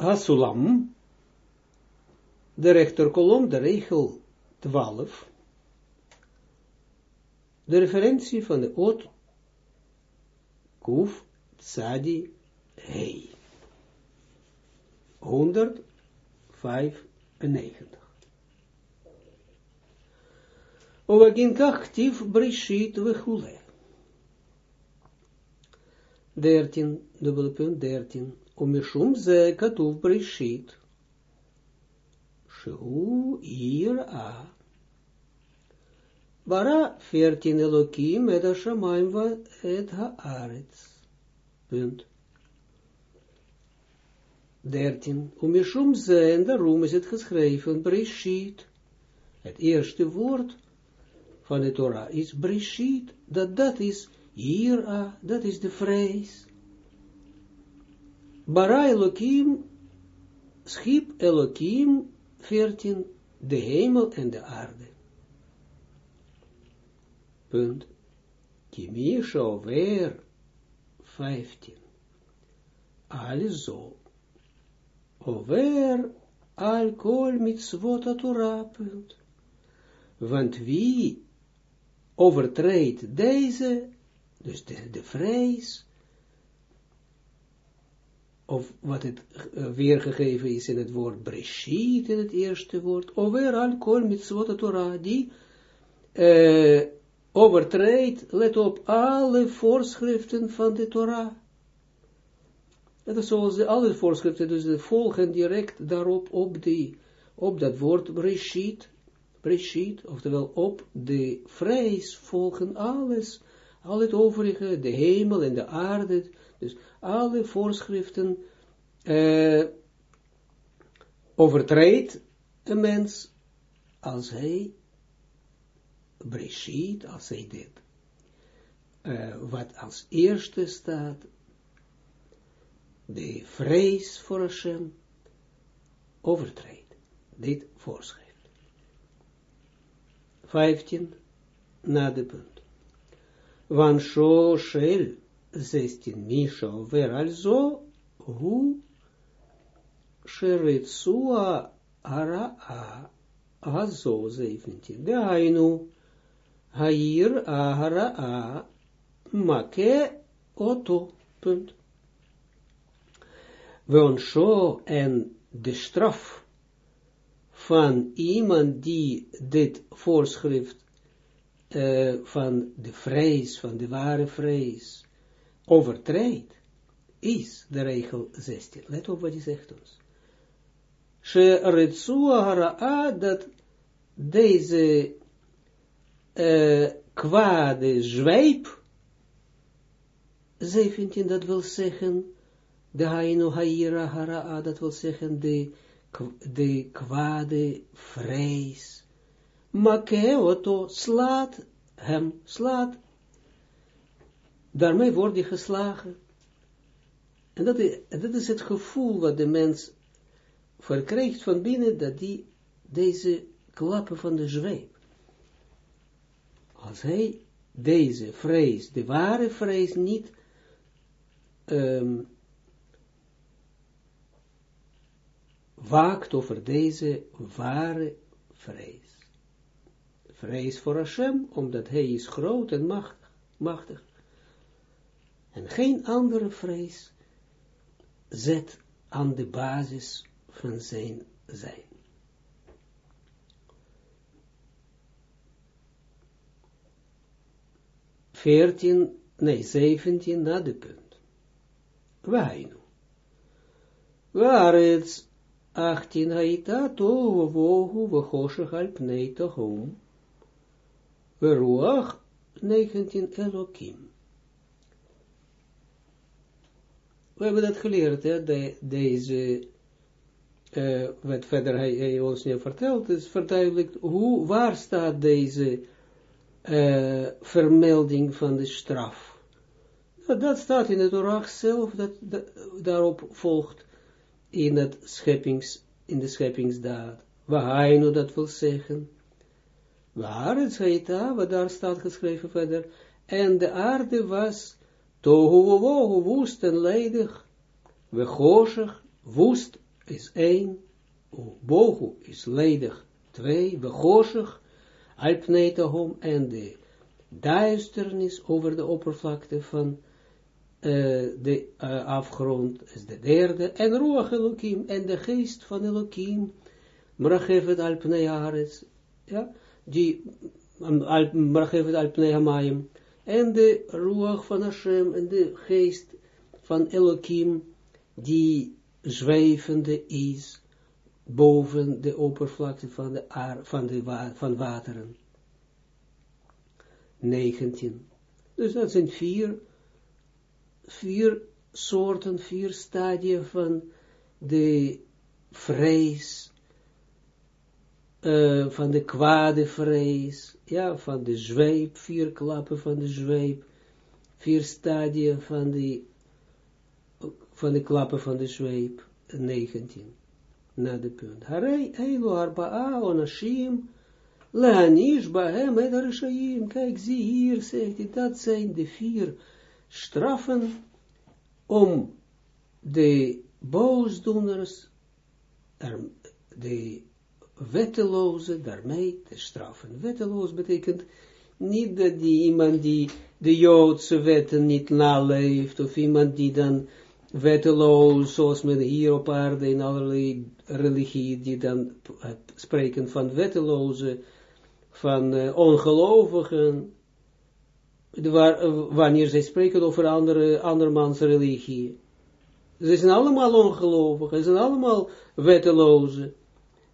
Hasulam, de rechterkolom, de regel 12, de referentie van de oot Kuf Tzadi Hei. 195. Ovagin kachtiv brishit vechule. 13, dubbele punt 13. Omishum ze katuv brishit. Shu ir a. Bara 14 Elokim et Hashamayim et haaretz. Punt. 13. Omishum ze, en daarom is het geschreven, Breshit. Het eerste woord van de Torah is Breshit. Dat dat is Ira, dat is de vrees. Bara Elokim, schip Elokim, 14, de hemel en de aarde. Punt. Kimisha over 15. Also, over al kol mitzvot Torah. Punt. Want wie overtreedt deze, dus de, de vrees, of wat het uh, weergegeven is in het woord Breshit, in het eerste woord, over al kol mitzvot Torah, die uh, overtreedt, let op, alle voorschriften van de Torah. Dat is zoals de, alle voorschriften, dus de volgen direct daarop, op, die, op dat woord Breshit, Breshit, oftewel op de vrees volgen alles, al het overige, de hemel en de aarde, dus alle voorschriften uh, overtreedt een mens als hij Breshit, als hij dit, uh, wat als eerste staat, de vrees voor Hashem, overtreedt, dit voorschrift. 15, na de punt. Van sho shel, 16, misha over alzo, hu, sheritsua ara'a, azo 17, dehainu, Hair ahara make oto. Punt. Wonsho en de straf van iemand die dit voorschrift uh, van de vrees, van de ware vrees, overtreedt, is de regel 16. Let op wat hij zegt ons. She retsu dat deze uh, kwade zweep, 17, dat wil zeggen, de haino haira hara, dat wil zeggen, de, de kwade vrees, makeoto slaat hem, slaat, daarmee wordt hij geslagen. En dat is, dat is het gevoel wat de mens verkrijgt van binnen, dat die deze klappen van de zweep, als hij deze vrees, de ware vrees, niet um, waakt over deze ware vrees. Vrees voor Hashem, omdat hij is groot en machtig, machtig. En geen andere vrees zet aan de basis van zijn zijn. 14, nee, 17 na de punt. Wainu. Waarets 18 haita tohu wohu vachoshe al pnei tohum. Veruach 19 Elokim. We hebben dat geleerd, hè, de, deze, uh, wat verder hij, hij ons nu vertelt, is verduidelijkt hoe, waar staat deze uh, vermelding van de straf. Nou, dat staat in het Torah zelf, dat, daarop volgt in, het scheppings, in de scheppingsdaad. Wahainu, dat wil zeggen. Waar het heita, wat daar staat geschreven verder. En de aarde was tohu wohu, woest en ledig. We woest is één, bohu is ledig twee, begoshig, alpnetahom en de duisternis over de oppervlakte van uh, de uh, afgrond is de derde, en Ruach Elohim, en de geest van Elohim, Mrachevet Alpneares, ja, die Mrachevet Alpneamayim, en de Ruach van Hashem, en de geest van Elohim, die zwevende is boven de oppervlakte van de, aar, van de van wateren. 19. Dus dat zijn vier, vier soorten, vier stadia van de vrees, uh, van de kwade vrees, ja, van de zweep, vier klappen van de zweep, vier stadia van de, van de klappen van de zweep, 19 na de punt. Harei eilu arba'a onashim leanish bahem edarishayim. Kijk, zie hier, zegt hij, dat zijn de vier straffen om de boosdoeners, de wetteloze daarmee te straffen. Wetteloos betekent niet dat die iemand die de Joodse wetten niet naleeft, of iemand die dan wetteloos, zoals men hier op aarde in allerlei religie, die dan spreken van wetteloze, van uh, ongelovigen, uh, wanneer zij spreken over andere, andermans religie. Ze zijn allemaal ongelovigen, ze zijn allemaal wetteloze.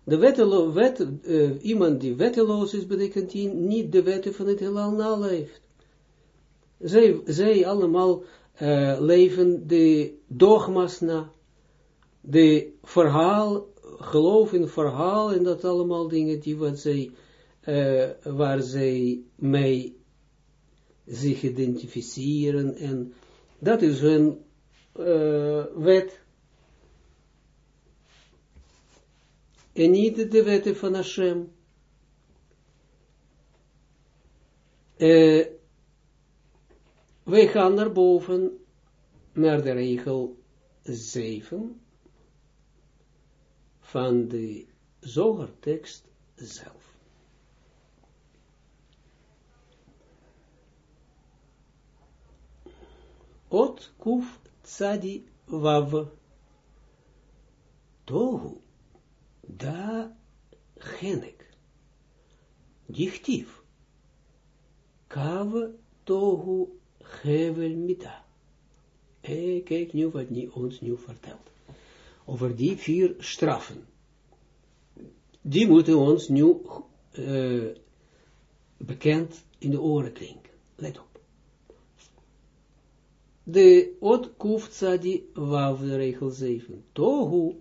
De wettelo, wet, uh, iemand die wetteloos is, betekent die niet de wetten van het heelal naleeft. Zij, zij allemaal uh, leven de dogma's na, de verhaal, geloof in verhaal en dat allemaal dingen die wat zij, uh, waar zij mee zich identificeren en dat is hun wet. En niet de wetten van Hashem. Uh, wij gaan naar boven, naar de regel 7 van de zogertekst zelf. Ot kuf tsadi wav tohu da genek dichtief kav tohu Hevel Mita. En kijk nu wat hij ons nu vertelt. Over die vier straffen. Die moeten ons nu uh, bekend in de oren klinken. Let op. De ot die wav de regel 7. Tohu,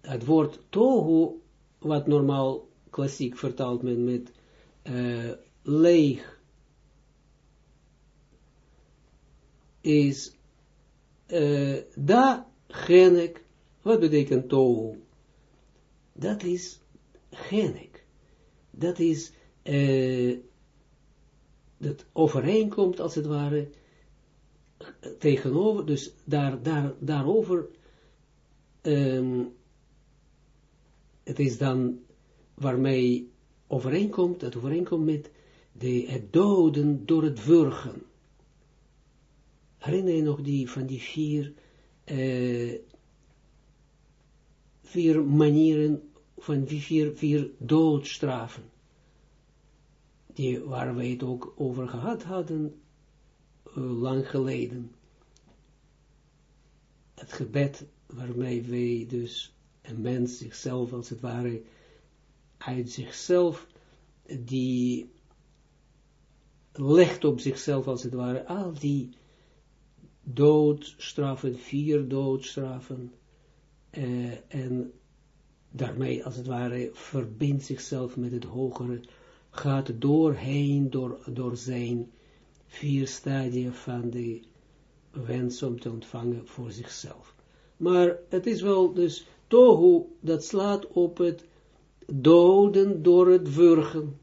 het woord tohu, wat normaal klassiek vertaalt men met uh, leeg is uh, da genek, wat betekent tohu? Dat is genek. Dat is, uh, dat overeenkomt als het ware tegenover, dus daar, daar, daarover, um, het is dan waarmee overeenkomt, dat overeenkomt met de, het doden door het wurgen. Herinner je nog die van die vier, uh, vier manieren, van die vier, vier doodstrafen, die, waar wij het ook over gehad hadden, uh, lang geleden. Het gebed waarmee wij dus een mens zichzelf als het ware uit zichzelf die legt op zichzelf als het ware al die doodstraffen, vier doodstraffen, uh, en daarmee als het ware verbindt zichzelf met het hogere, gaat doorheen, door, door zijn vier stadia van de wens om te ontvangen voor zichzelf. Maar het is wel dus tohu, dat slaat op het doden door het wurgen.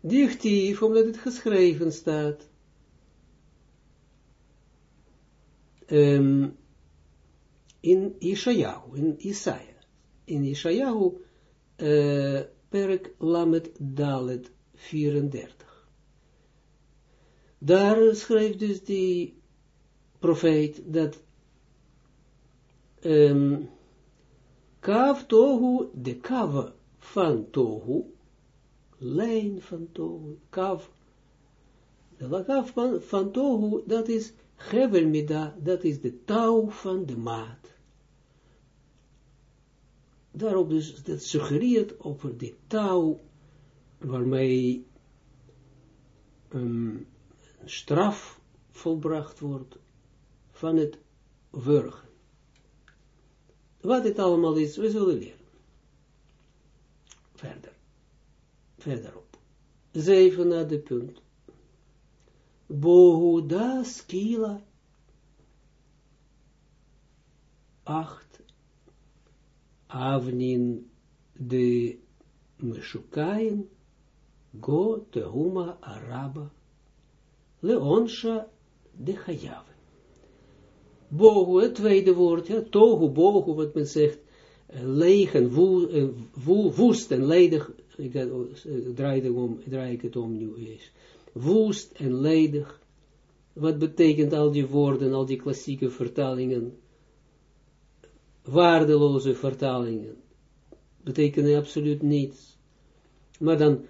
Dichtief, omdat het geschreven staat. um, in Ishayahu, in Isaiah. In Ishayahu, uh, perk Lamet Dalet 34. Daar schrijft dus die profeet dat um, kav tohu, de kav van tohu, lijn van tohu, kav, de kav van, van tohu, dat is Hevelmida, dat is de touw van de maat. Daarop dus, dat suggereert over de touw, waarmee um, straf volbracht wordt van het wurgen. Wat het allemaal is, we zullen leren. Verder. Verderop. Zeven naar de punt. Bohuda skila. Acht. Avnin de Meshukaim. Go tehuma araba. Leonsha de Hayave. Bohu, het tweede woord, ja, tohu, wat men zegt, leeg en woest en ledig, ik draai, om, draai ik het om nu eens woest en ledig. Wat betekent al die woorden, al die klassieke vertalingen, waardeloze vertalingen, betekenen absoluut niets. Maar dan,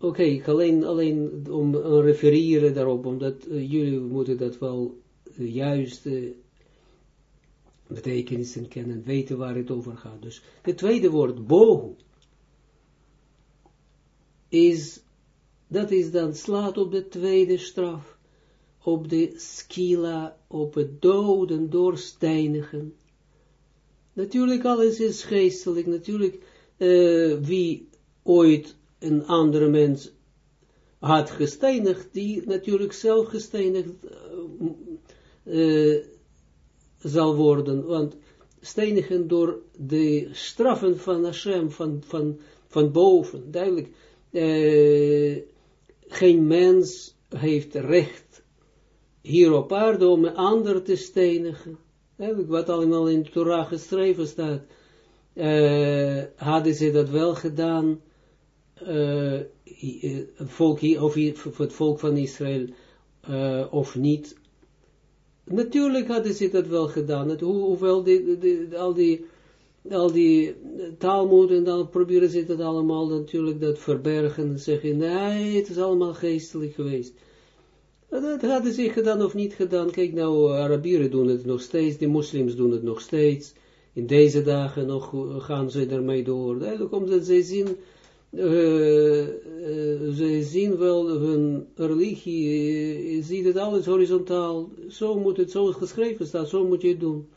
oké, alleen, alleen om uh, refereren daarop, omdat jullie moeten dat wel de juiste betekenissen kennen, weten waar het over gaat. Dus het tweede woord, bohu, is dat is dan slaat op de tweede straf, op de skila, op het doden doorsteinigen. Natuurlijk alles is geestelijk, natuurlijk uh, wie ooit een andere mens had gesteinigd, die natuurlijk zelf gesteinigd uh, zal worden, want steinigen door de straffen van Hashem, van, van, van boven, duidelijk, uh, geen mens heeft recht hier op aarde om een ander te stenigen. Wat allemaal in de Torah geschreven staat. Uh, hadden ze dat wel gedaan, uh, volk, of het volk van Israël, uh, of niet. Natuurlijk hadden ze dat wel gedaan. Het, hoe, hoewel die, die, al die al die taalmoed en dan proberen ze dat allemaal natuurlijk dat verbergen en zeggen, nee, het is allemaal geestelijk geweest. Dat hadden ze gedaan of niet gedaan. Kijk nou, Arabieren doen het nog steeds, de moslims doen het nog steeds. In deze dagen nog gaan ze ermee door. Eigenlijk omdat ze zien, uh, uh, ze zien wel hun religie, uh, ziet het alles horizontaal. Zo moet het, zoals geschreven staat, zo moet je het doen.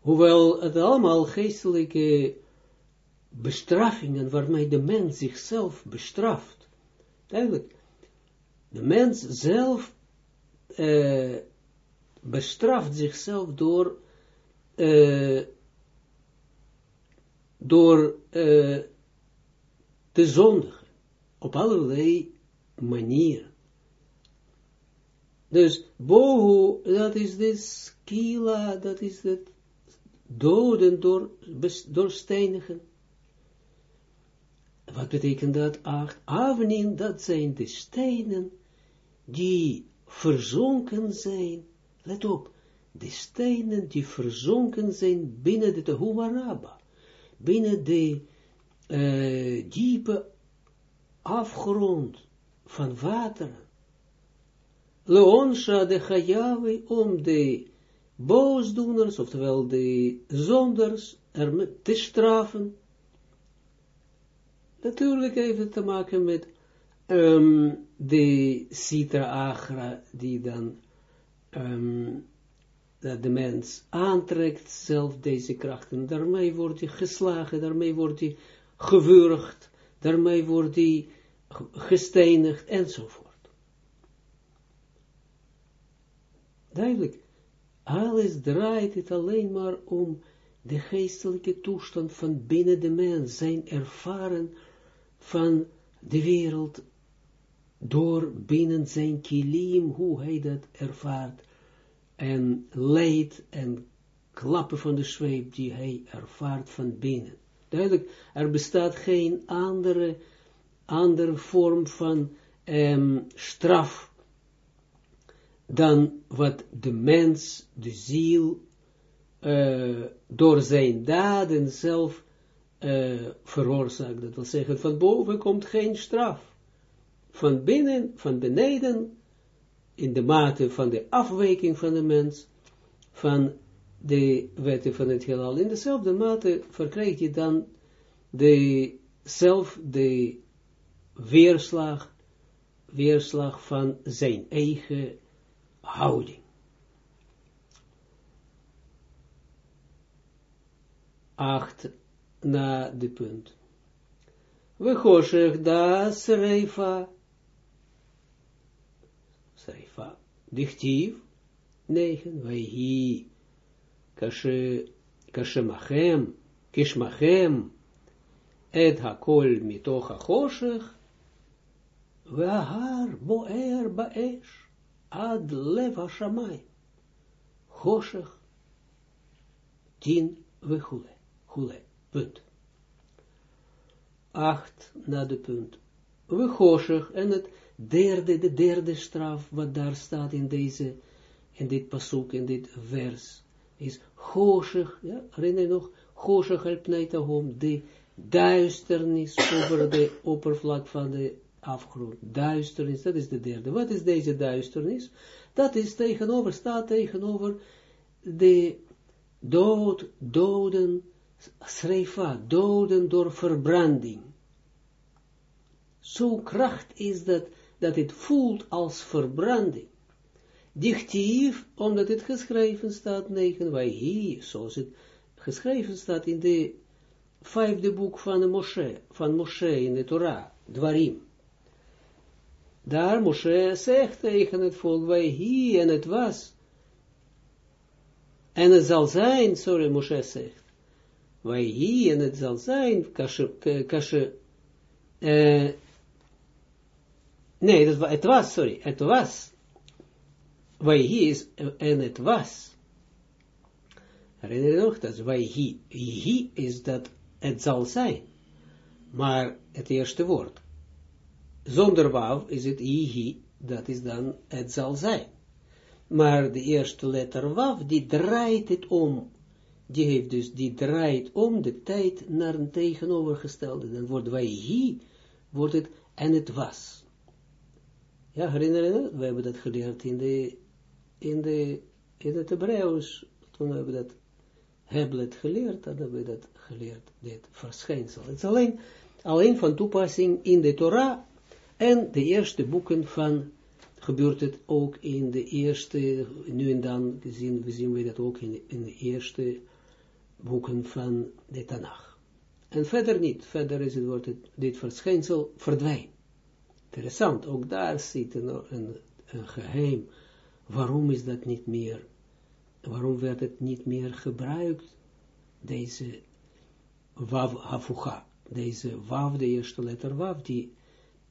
Hoewel het allemaal geestelijke bestraffingen waarmee de mens zichzelf bestraft. Eigenlijk, de mens zelf bestraft zichzelf door, uh, door uh, te. Op allerlei manieren. Dus bohu, dat is de skila, dat is het doden door, door. Wat betekent dat? Acht dat zijn de stenen die verzonken zijn. Let op, de stenen die verzonken zijn binnen de Tehumaraba, binnen de uh, diepe afgrond van wateren. Leonsha de Chayawe om de boosdoeners, oftewel de zonders, er te straffen. Natuurlijk heeft het te maken met um, de citra agra, die dan um, dat de mens aantrekt zelf deze krachten. Daarmee wordt hij geslagen, daarmee wordt hij gewurgd, daarmee wordt hij gestenigd, enzovoort. Duidelijk alles draait het alleen maar om de geestelijke toestand van binnen de mens, zijn ervaren van de wereld, door binnen zijn kilim, hoe hij dat ervaart, en leidt en klappen van de zweep die hij ervaart van binnen. Duidelijk, er bestaat geen andere, andere vorm van um, straf dan wat de mens, de ziel, uh, door zijn daden zelf uh, veroorzaakt. Dat wil zeggen, van boven komt geen straf. Van binnen, van beneden, in de mate van de afwijking van de mens, van de wetten van het heelal. In dezelfde mate verkrijg je dan de, zelf de weerslag, weerslag van zijn eigen houding. Acht na de punt. We choshech da sreifa. Sreifa. Dichtief. Negen. Wij Kashemachem, Kishmachem, et hakol mitoch hachoshech, וההר בוער באש עד לב השמיים, חושך, tien וכולי, כולי, punt. Acht na de punt. We choshech, en het derde, de derde straf, wat daar staat in deze, in dit pasuk, in dit vers is Choshech, ja, herinner je nog, Choshech helpneitahom, de duisternis over de oppervlak van de afgrond. Duisternis, dat is de derde. Wat is deze duisternis? Dat is tegenover, staat tegenover de dood, doden, schrefa, doden door verbranding. Zo kracht is dat, dat het voelt als verbranding dichtief, omdat het geschreven staat, negen, wij hier, zoals het geschreven staat in de vijfde boek van Moshe, van Moshe in de Torah, Dwarim. Daar Moshe zegt tegen het volk, wij hier, en het was, en het zal zijn, sorry, Moshe zegt, wij hier, en het zal zijn, kasje, kasje, uh, nee, dat, het was, sorry, het was, Waihi is, en het was. Herinner je nog, dat Waihi, hi is dat het zal zijn. Maar het eerste woord. Zonder wav is het hi, dat is dan het zal zijn. Maar de eerste letter wav, die draait het om. Die heeft dus, die draait om de tijd naar een tegenovergestelde. Dan wordt hi, wordt het en het was. Ja, herinner je We hebben dat geleerd in de in, de, in het Hebreeuws, toen hebben we dat Heblet geleerd, dan hebben we dat geleerd, dit verschijnsel. Het is alleen, alleen van toepassing in de Torah en de eerste boeken van, gebeurt het ook in de eerste, nu en dan zien, we zien we dat ook in, in de eerste boeken van de Tanach. En verder niet, verder is het, wordt het, dit verschijnsel verdwijnt. Interessant, ook daar zit een, een geheim Waarom is dat niet meer, waarom werd het niet meer gebruikt, deze wav hafucha, deze wav, de eerste letter wav, die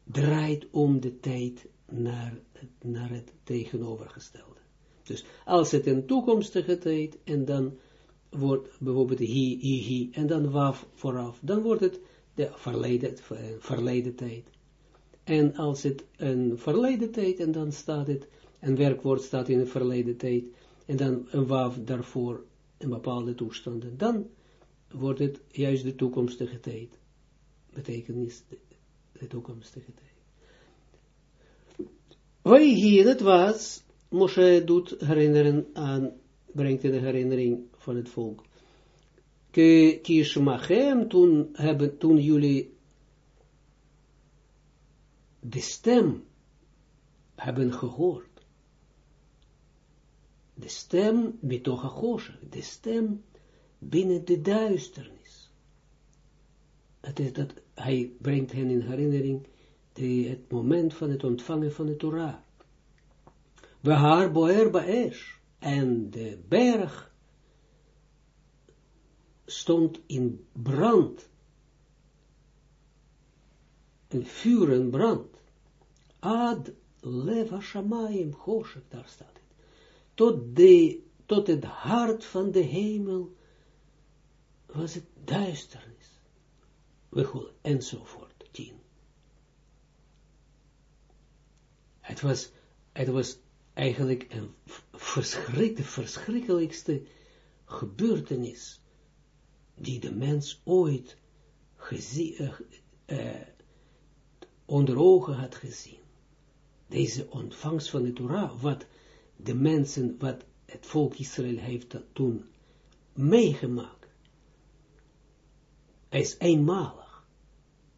draait om de tijd naar, naar het tegenovergestelde. Dus als het een toekomstige tijd, en dan wordt bijvoorbeeld hi, hi, hi, en dan wav vooraf, dan wordt het de verleden, verleden tijd. En als het een verleden tijd, en dan staat het een werkwoord staat in het verleden tijd, en dan een waf daarvoor een bepaalde toestanden, dan wordt het juist de toekomstige tijd. Betekenis de, de toekomstige tijd. Wij hier, het was, Moshe doet herinneren aan, brengt in de herinnering van het volk. Kishmachem, toen, hebben, toen jullie de stem hebben gehoord de stem betocha de stem binnen de duisternis. Het is dat hij brengt hen in herinnering de, het moment van het ontvangen van de Torah. We haar boer baesh en de berg stond in brand, een vuur en brand, ad leva shamayim, daar staat tot de, tot het hart van de hemel, was het duisternis. Enzovoort, tien. Het was, het was eigenlijk een verschrik, de verschrikkelijkste gebeurtenis die de mens ooit uh, uh, onder ogen had gezien. Deze ontvangst van de Torah, wat de mensen, wat het volk Israël heeft toen meegemaakt. Hij is eenmalig.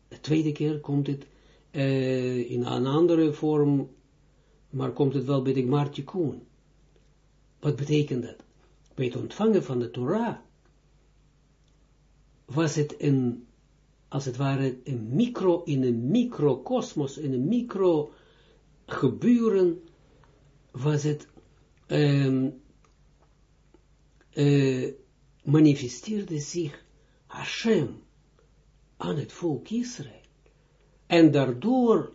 De tweede keer komt het uh, in een andere vorm, maar komt het wel bij de Gmartje Koen. Wat betekent dat? Bij het ontvangen van de Torah was het een, als het ware, een micro, in een microcosmos, in een micro gebeuren, was het, um, uh, manifesteerde zich Hashem aan het volk Israël. En daardoor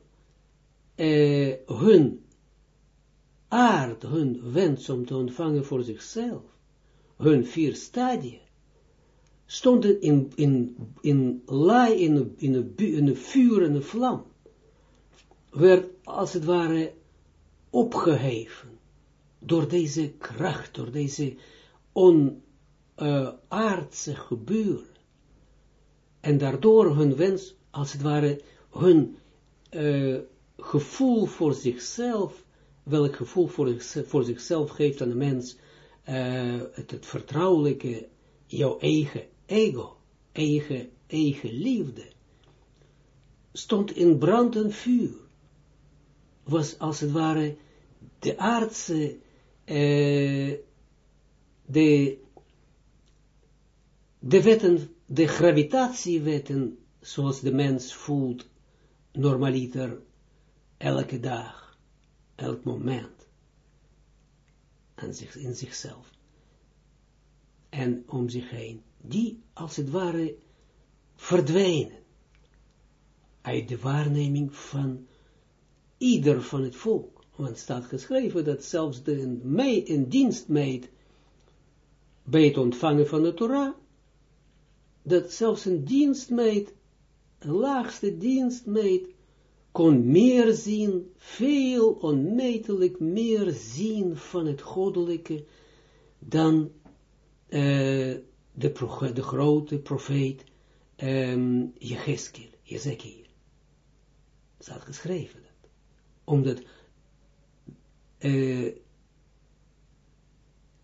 uh, hun aard, hun wens om te ontvangen voor zichzelf, hun vier stadia, stonden in, in, in laai, in in een, in een vuur een vlam, werd als het ware opgeheven door deze kracht, door deze onaardse uh, gebeuren. En daardoor hun wens, als het ware, hun uh, gevoel voor zichzelf, welk gevoel voor, voor zichzelf geeft aan de mens, uh, het, het vertrouwelijke, jouw eigen ego, eigen, eigen liefde, stond in brandend vuur. Was als het ware de aardse, uh, de, de wetten, de gravitatiewetten, zoals de mens voelt, normaliter, elke dag, elk moment, aan zich, in zichzelf en om zich heen die als het ware verdwijnen uit de waarneming van ieder van het volk. Want staat geschreven dat zelfs de mei, een dienstmeid bij het ontvangen van de Torah, dat zelfs een dienstmeid, een laagste dienstmeid, kon meer zien, veel onmetelijk meer zien van het goddelijke, dan uh, de, de grote profeet um, Jezekiel. Staat geschreven dat. Omdat uh,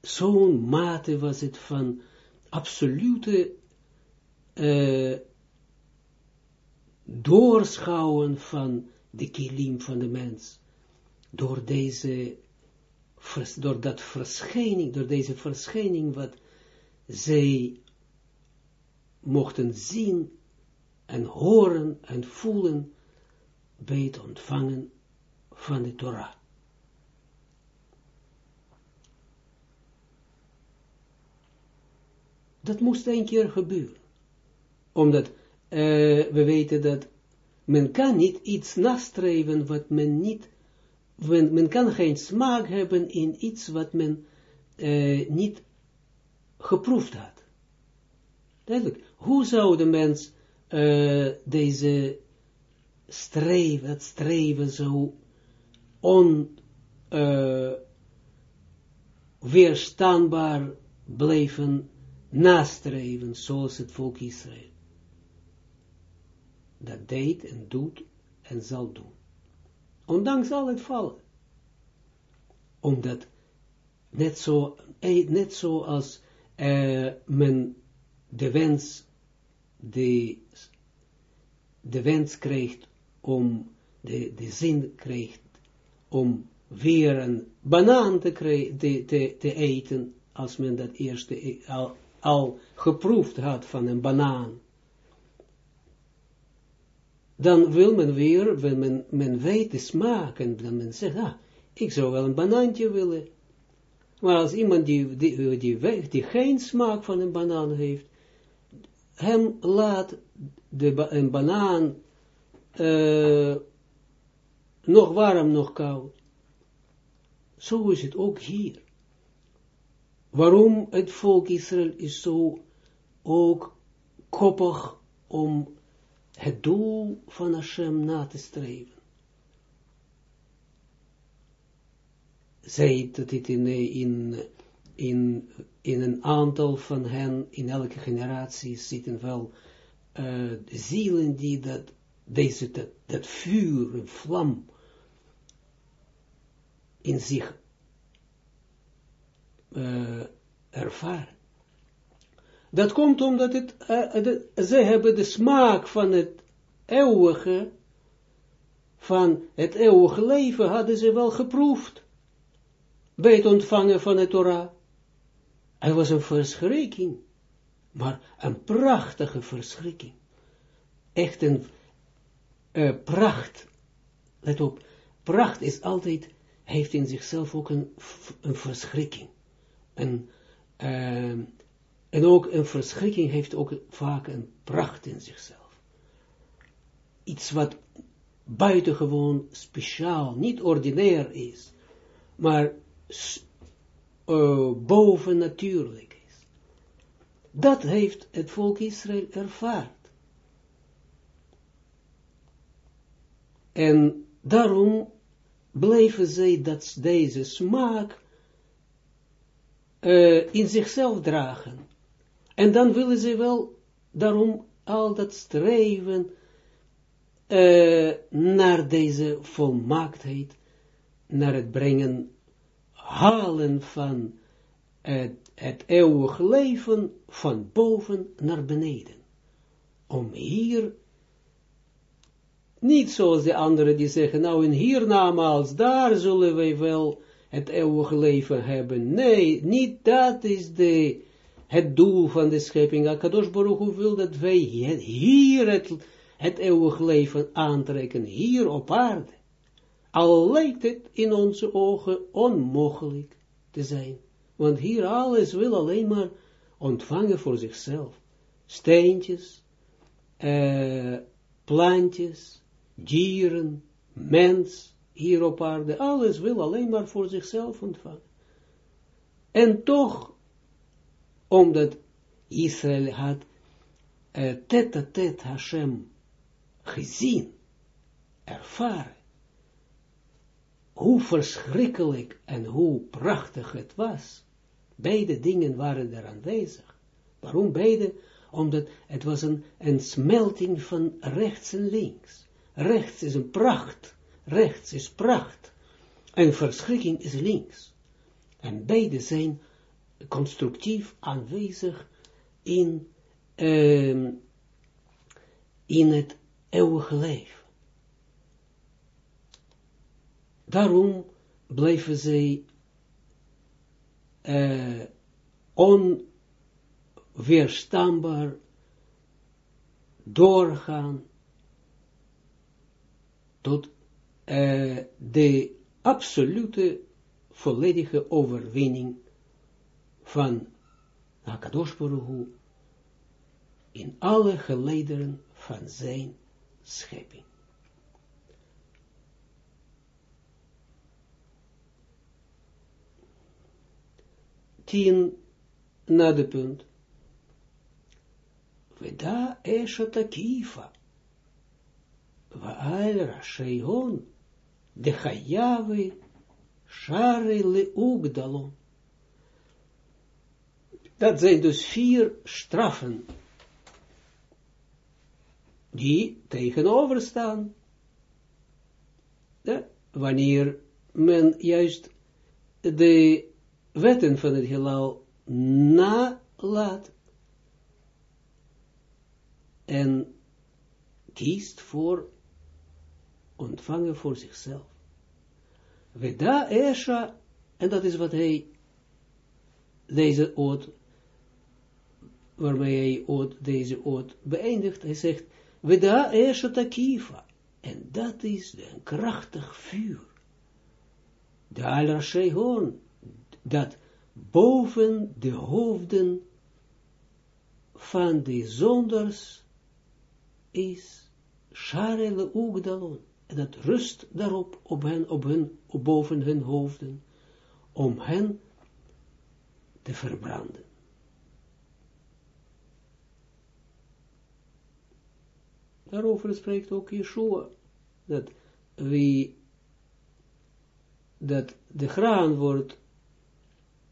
zo'n mate was het van absolute uh, doorschouwen van de kilim van de mens, door deze, door dat verschijning, door deze verschijning wat zij mochten zien en horen en voelen bij het ontvangen van de Torah. Dat moest een keer gebeuren. Omdat uh, we weten dat men kan niet iets nastreven wat men niet, men, kan geen smaak hebben in iets wat men uh, niet geproefd had. Duidelijk, hoe zou de mens uh, deze streven, het streven zo on, uh, weerstaanbaar blijven nastreven, zoals het volk Israël. Dat deed en doet en zal doen. Ondanks al het vallen. Omdat net zo, eh, net zoals uh, men de wens, de, de wens krijgt om, de, de zin krijgt om weer een banaan te, te, te, te eten, als men dat eerste e, al, al geproefd had van een banaan. Dan wil men weer, wil men, men weet de smaak, en dan men zegt, ah, ik zou wel een banaantje willen. Maar als iemand die, die, die, geen smaak van een banaan heeft, hem laat de, een banaan uh, nog warm, nog koud. Zo is het ook hier. Waarom het volk Israël is zo ook koppig om het doel van Hashem na te streven. Zij dat dit in, in, in, een aantal van hen, in elke generatie, zitten wel uh, zielen die dat, deze, dat, dat vuur, een vlam, in zich uh, ervaren. Dat komt omdat het, uh, ze hebben de smaak van het eeuwige, van het eeuwige leven, hadden ze wel geproefd. Bij het ontvangen van het Torah. Het was een verschrikking, maar een prachtige verschrikking. Echt een uh, pracht. Let op, pracht is altijd, heeft in zichzelf ook een, een verschrikking. En, uh, en ook een verschrikking heeft ook vaak een pracht in zichzelf. Iets wat buitengewoon speciaal, niet ordinair is, maar uh, bovennatuurlijk is. Dat heeft het volk Israël ervaard. En daarom bleven zij dat deze smaak uh, in zichzelf dragen. En dan willen ze wel daarom al dat streven uh, naar deze volmaaktheid, naar het brengen, halen van het, het eeuwige leven van boven naar beneden. Om hier, niet zoals de anderen die zeggen, nou in hiernamaals, daar zullen wij wel het eeuwige leven hebben. Nee, niet dat is de, het doel van de schepping. Akadosh Baruch wil dat wij hier het, het eeuwige leven aantrekken, hier op aarde. Al lijkt het in onze ogen onmogelijk te zijn. Want hier alles wil alleen maar ontvangen voor zichzelf. Steentjes, eh, plantjes, dieren, mens, hier op aarde, alles wil alleen maar voor zichzelf ontvangen. En toch, omdat Israël had uh, tet Hashem gezien, ervaren, hoe verschrikkelijk en hoe prachtig het was. Beide dingen waren er aanwezig. Waarom beide? Omdat het was een, een smelting van rechts en links. Rechts is een pracht rechts is pracht en verschrikking is links. En beide zijn constructief aanwezig in, uh, in het eeuwige leven. Daarom blijven zij uh, onweerstaanbaar doorgaan tot uh, de absolute volledige overwinning van Hakadosh Baruch in alle gelederen van zijn schepping. Tien na de punt. Veda eshat akifa. Vaal rasheion de Chayave Share Leugdalon. Dat zijn dus vier straffen die tegenover staan. Wanneer men juist de wetten van het heelal nalaat en kiest voor ontvangen voor zichzelf. Veda Esha, en dat is wat hij, deze oot, waarmee hij oot, deze oot beëindigt, hij zegt, Veda Esha Takifa, en dat is een krachtig vuur. De al dat boven de hoofden van de zonders is Sharele Ugdalon dat rust daarop, op hen, op op boven hun hoofden, om hen te verbranden. Daarover spreekt ook Yeshua, dat wie, dat de graan wordt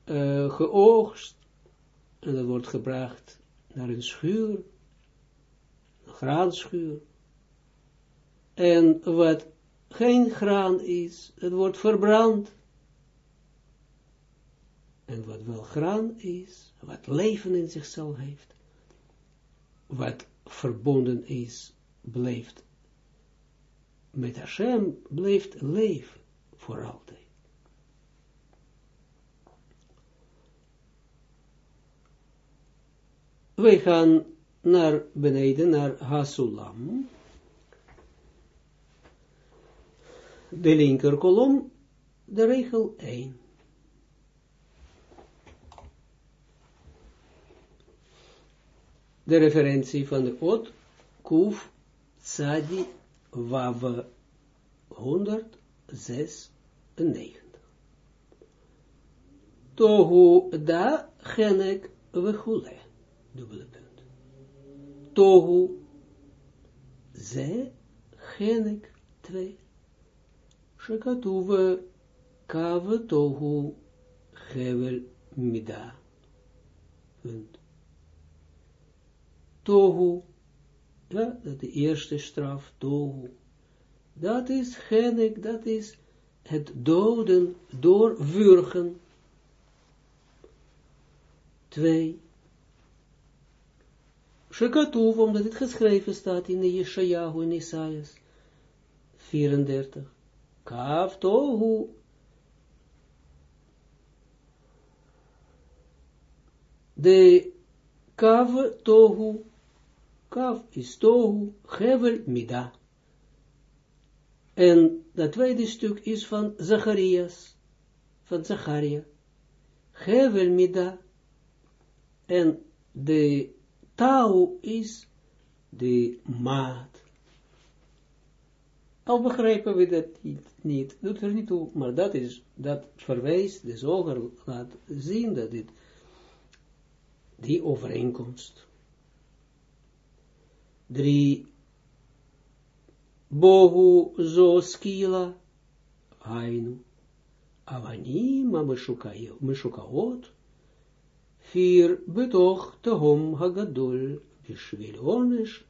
uh, geoogst, en dat wordt gebracht naar een schuur, een graanschuur, en wat geen graan is, het wordt verbrand. En wat wel graan is, wat leven in zichzelf heeft, wat verbonden is, blijft met Hashem, blijft leven voor altijd. Wij gaan naar beneden, naar Hasulam. de linker kolom, de regel 1. De referentie van de Ot, Kuf, Tzadi, Wav, 196. Tohu da genek vechule. Dubbele punt. Tohu ze genek 2. Shakatuva kave tohu hevel mida. Punt. Tohu, ja, dat de eerste straf, tohu. Dat is genik, dat is het doden door wurgen. Twee. Shekatuv, omdat het geschreven staat in de Yeshayahu in Isaias 34. Kav tohu. De kav tohu. Kav is tohu, hevel mida. En dat tweede stuk is van Zacharias, van Zacharia. Hevel mida. En de Tau is de maat. Al begrijpen we dat niet, doet er niet toe, maar dat is, dat verwijst, de zoger laat zien dat dit, die overeenkomst. Drie, bohu zo skila, hainu, avanim, meshukaot, vier betoch tehom hagadol bishvil onesh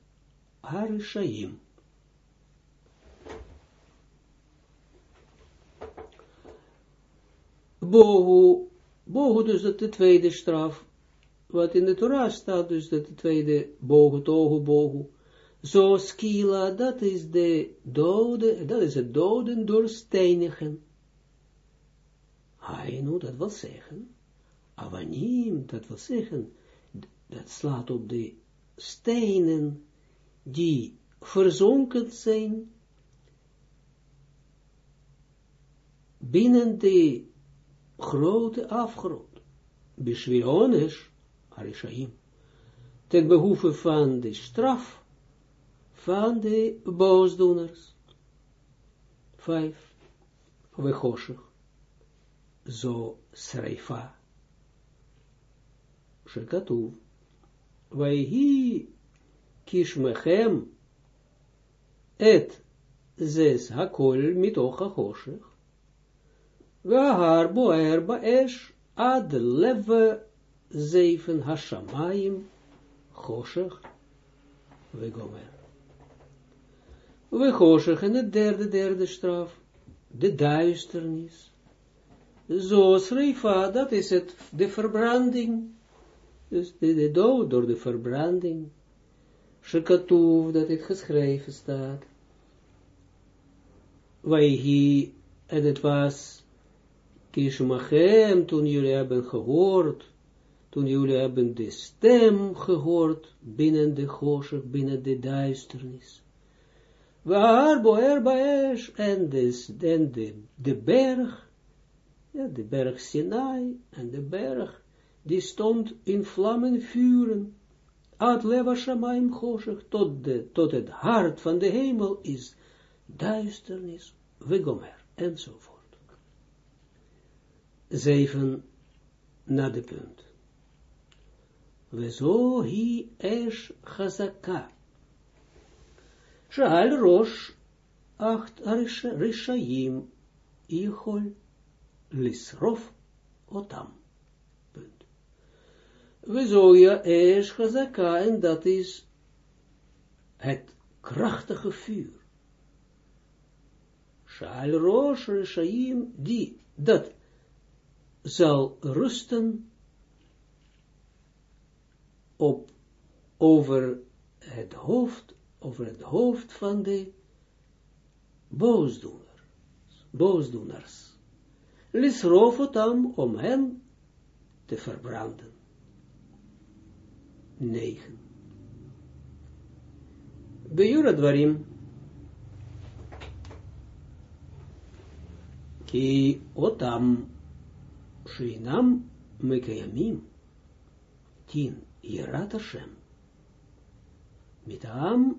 harishaim. Bohu, bohu dus dat de tweede straf, wat in de Torah staat, dus dat de tweede bohu, tohu, bohu, zo skila, dat is de dode, dat is het doden door steinigen. Hainu, dat wil zeggen, Avanim, dat wil zeggen, dat slaat op de stenen die verzonken zijn binnen de grote afgrond. Bishwiones, Arishaim, ten behoeve van de straf van de boosdoeners. Vijf, wechoshig, zo sreifa. Shekatuv, vaihi kishmechem et zes hakol mitoch hoshech. וההר בוער באש עד לב zeven hashamayim, choshech, wegomer. We choshech en de derde, derde straf, de duisternis. Zo schreef dat is het, de verbranding, dus de, de dood door de verbranding. Shekatuv, dat het geschreven staat. Waihi, en het was, Kishmachem, toen jullie hebben gehoord, toen jullie hebben de stem gehoord, binnen de gozer, binnen de duisternis. Waar boer baesh, en, de, de, de berg, ja, de berg Sinai, en de berg die stond in vlammen vuren, ad leva tot, de, tot het hart van de hemel is duisternis, wegomer, enzovoort. Zeven na de punt. We zo hi esh chazaka. Shaal rosh acht rishayim ichol lisrof otam. Punt. We zo ja esh chazaka en dat is het krachtige vuur. Shaal rosh rishayim die dat zal rusten op, over het hoofd, over het hoofd van de boosdoener, boosdoeners. Lisrofotam om hen te verbranden. 9. Bejura dwarim. Ki otam Sheinam mekayamim tin Yirat Hashem mitam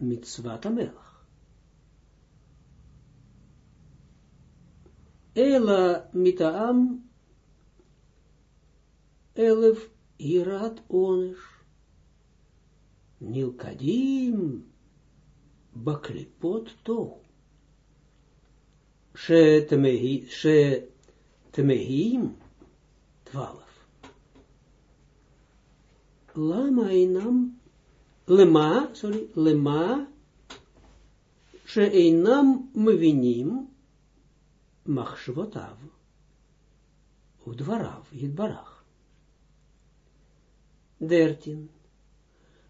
mitzvat amelach. Ela mitam elef Yirat onish nilkadim baklipot to. She Tmehim, 12. Lama inam, lema, sorry, lema, she einam mevinim, machshvotav, udvarav, yitbarach. 13.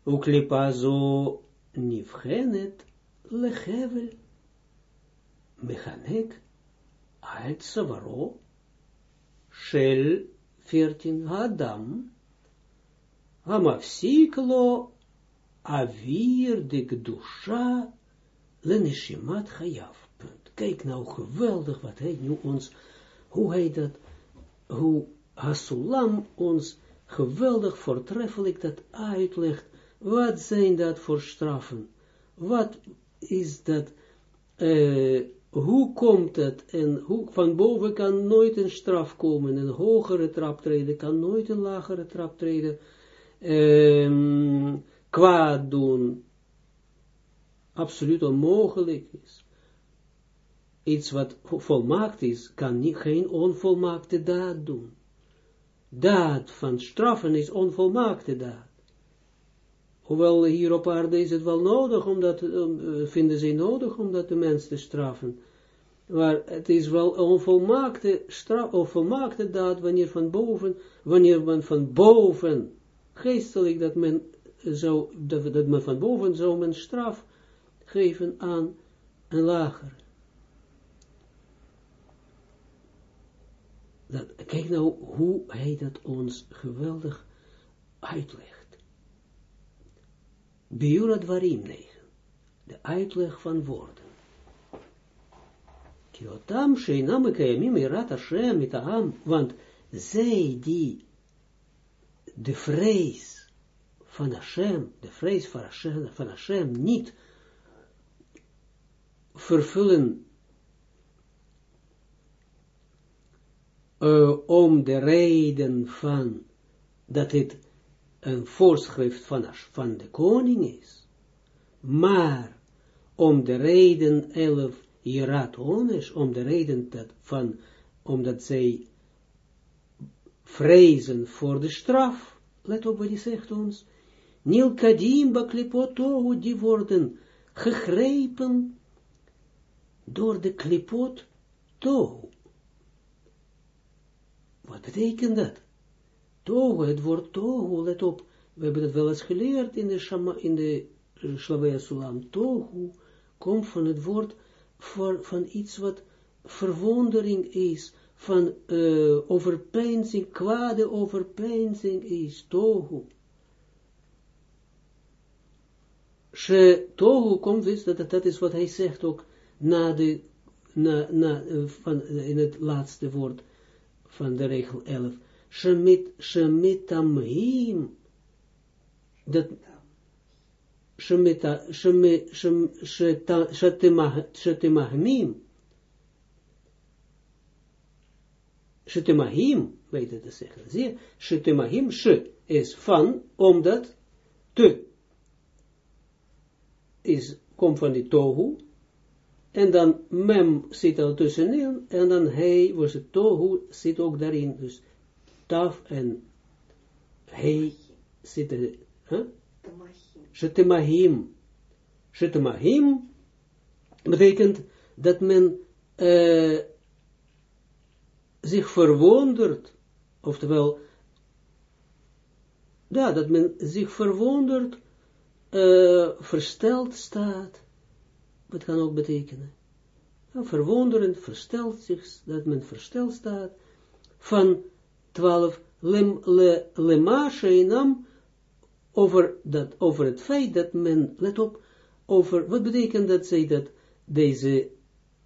Uklipa zo nivchenet lechevel, mechanek, uit savaro, Shel 14 Adam Hamafsiklo Avir de Gdusha Lenishimat. Punt. Kijk nou geweldig wat hij nu ons, hoe hij dat, hoe Hasulam ons geweldig voortreffelijk dat uitlegt. Wat zijn dat voor straffen? Wat is dat uh, hoe komt het, en hoe, van boven kan nooit een straf komen, een hogere traptreden kan nooit een lagere traptreden um, kwaad doen, absoluut onmogelijk is. Iets wat volmaakt is, kan niet, geen onvolmaakte daad doen. Daad van straffen is onvolmaakte daad. Hoewel hier op aarde is het wel nodig, omdat, um, vinden ze nodig om dat de mens te straffen. Maar het is wel onvolmaakte straf, onvolmaakte daad, wanneer van boven, wanneer men van boven, geestelijk, dat men zo, dat, dat men van boven zou men straf geven aan een lager. Dat, kijk nou hoe hij dat ons geweldig uitlegt. Biura Dwarim 9. De uitleg van woorden. Kiotam sheinam ekayamim irat Hashem mitaam, want zij die de vrees van Hashem, de vrees van Hashem, van Hashem niet vervullen uh, om de reden van dat het een voorschrift van, van de koning is, maar om de reden elf Jerat ones, om de reden dat van, omdat zij vrezen voor de straf, let op wat hij zegt ons, Nil kadim baklipoto, die worden gegrepen door de klipot tohu. Wat betekent dat? Tohu, het woord tohu, let op, we hebben het wel eens geleerd in de, de Sulam. Tohu komt van het woord voor, van iets wat verwondering is, van uh, overpeinzing, kwade overpeinzing is, tohu. She tohu komt dus, dat, dat is wat hij zegt ook na de, na, na, van, in het laatste woord van de regel 11. Shemit, shemitamhim, dat shetemahmim, shetemahim, weet je te zeggen, zie je, shetemahim, she, is van, omdat, te, is, komt van die tohu, en dan mem zit al tussenin, en dan hij, was het tohu, zit ook daarin, dus taf en hij zitten, huh? Shetemahim. Shetemahim betekent dat men uh, zich verwondert, oftewel, ja, dat men zich verwondert, uh, versteld staat, wat kan ook betekenen, ja, verwonderend, versteld zich, dat men versteld staat, van twaalf, lem, le, over, dat, over het feit dat men, let op, over, wat betekent dat zij dat, deze,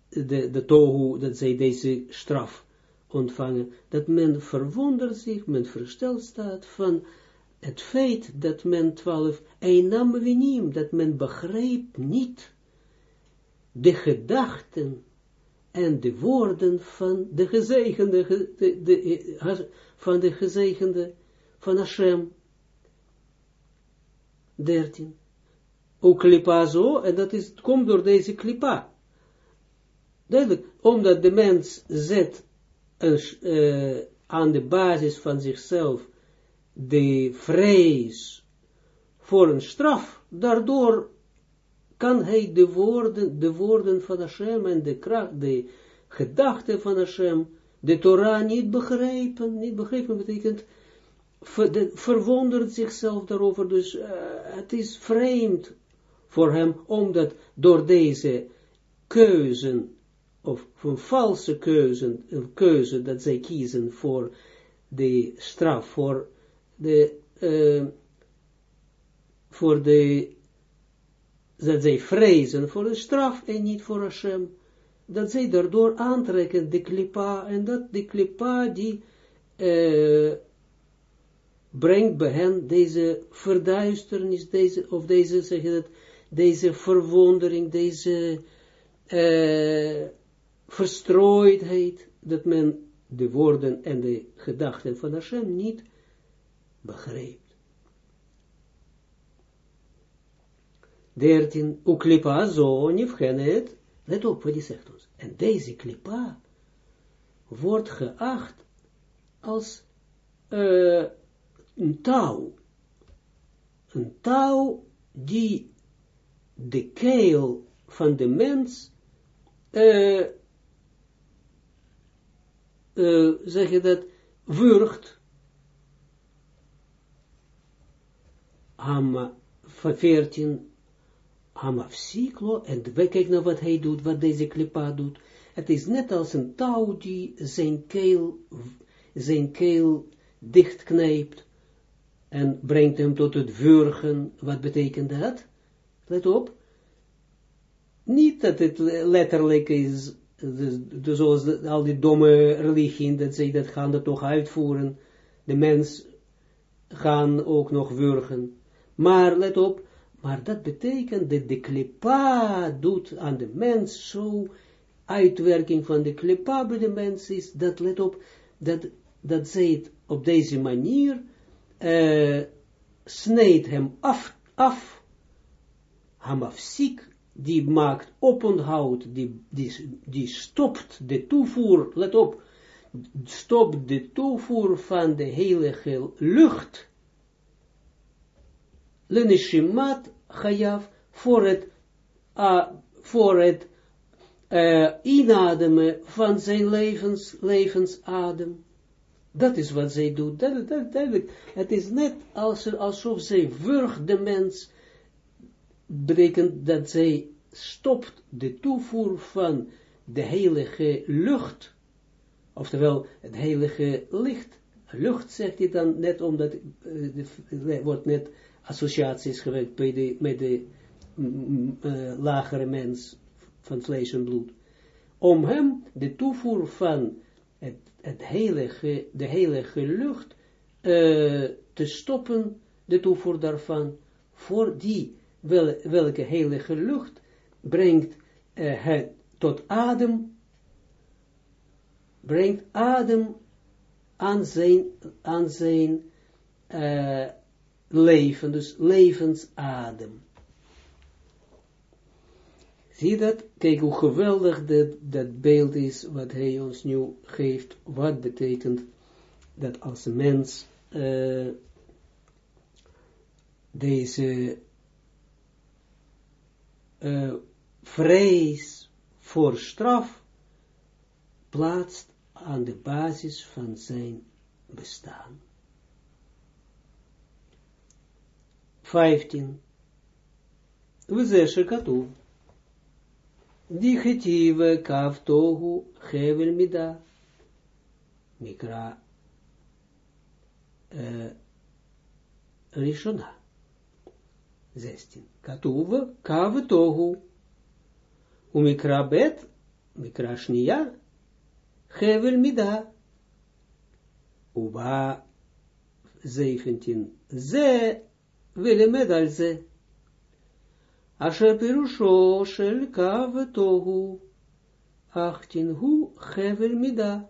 de, de tohu, dat zij deze straf ontvangen, dat men verwondert zich, men versteld staat van het feit dat men twaalf, einam winim, dat men begreep niet de gedachten en de woorden van de gezegende, de, de, van de gezegende, van Hashem. 13. Ook klipa zo, en dat is, komt door deze klipa. Duidelijk, omdat de mens zet uh, aan de basis van zichzelf de vrees voor een straf, daardoor kan hij de woorden, de woorden van Hashem en de kracht, de gedachten van Hashem, de Torah niet begrijpen, niet begrijpen betekent, ver, verwondert zichzelf daarover, dus uh, het is vreemd voor hem, omdat door deze keuzen of van valse keuze, een keuze dat zij kiezen voor de straf, voor de, uh, voor de, dat zij vrezen voor de straf en niet voor Hashem, dat zij daardoor aantrekken de klipa, en dat de klipa die uh, brengt bij hen deze verduisternis, deze, of deze, zeg je dat, deze verwondering, deze uh, verstrooidheid, dat men de woorden en de gedachten van Hashem niet begrijpt. 13. Uklipa zo nifgenet, let op wat hij zegt ons. En deze klipa wordt geacht als een touw. Een touw die de keel van de mens uh, uh, zeg je dat, wurgt, Hama 14, Hamafsiklo, en we kijken naar wat hij doet, wat deze klipa doet. Het is net als een touw die zijn keel, zijn keel dichtknijpt en brengt hem tot het wurgen. Wat betekent dat? Let op. Niet dat het letterlijk is dus, zoals al die domme religieën, dat zij dat gaan dat toch uitvoeren. De mens gaan ook nog wurgen. Maar let op, maar dat betekent dat de klipa doet aan de mens zo, uitwerking van de klipa bij de mens is, dat let op, dat, dat zij op deze manier uh, snijdt hem af, af, hem afziek, die maakt oponthoud, die, die, die stopt de toevoer, let op, stopt de toevoer van de heilige lucht, lenishimat chayav, voor het, uh, voor het inademen van zijn levens, levensadem. Dat is wat zij doet. Dat, dat, het is net als, alsof zij wurgt de mens betekent dat zij stopt de toevoer van de heilige lucht, oftewel het heilige licht. Lucht zegt hij dan net omdat uh, wordt net associaties gewekt bij de, met de uh, lagere mens van vlees en bloed. Om hem de toevoer van het, het heilige, de heilige lucht uh, te stoppen, de toevoer daarvan, voor die wel, welke heilige lucht brengt uh, het tot adem, brengt adem aan zijn, aan zijn leven, dus levensadem. Zie dat? Kijk hoe geweldig dat, dat beeld is, wat hij ons nu geeft, wat betekent dat als mens uh, deze uh, vrees voor straf plaatst aan de basis van zijn bestaan. 15. We zeggen katoe. Digetive kaf tohu hevel mida. Mikra Rishona. 16. Katuve kav. Umikra bet, mikra hevel mida. Uba 17. Ze velemed al ze. Asher pirusho shel kav tohu. 18. Hu hevel mida.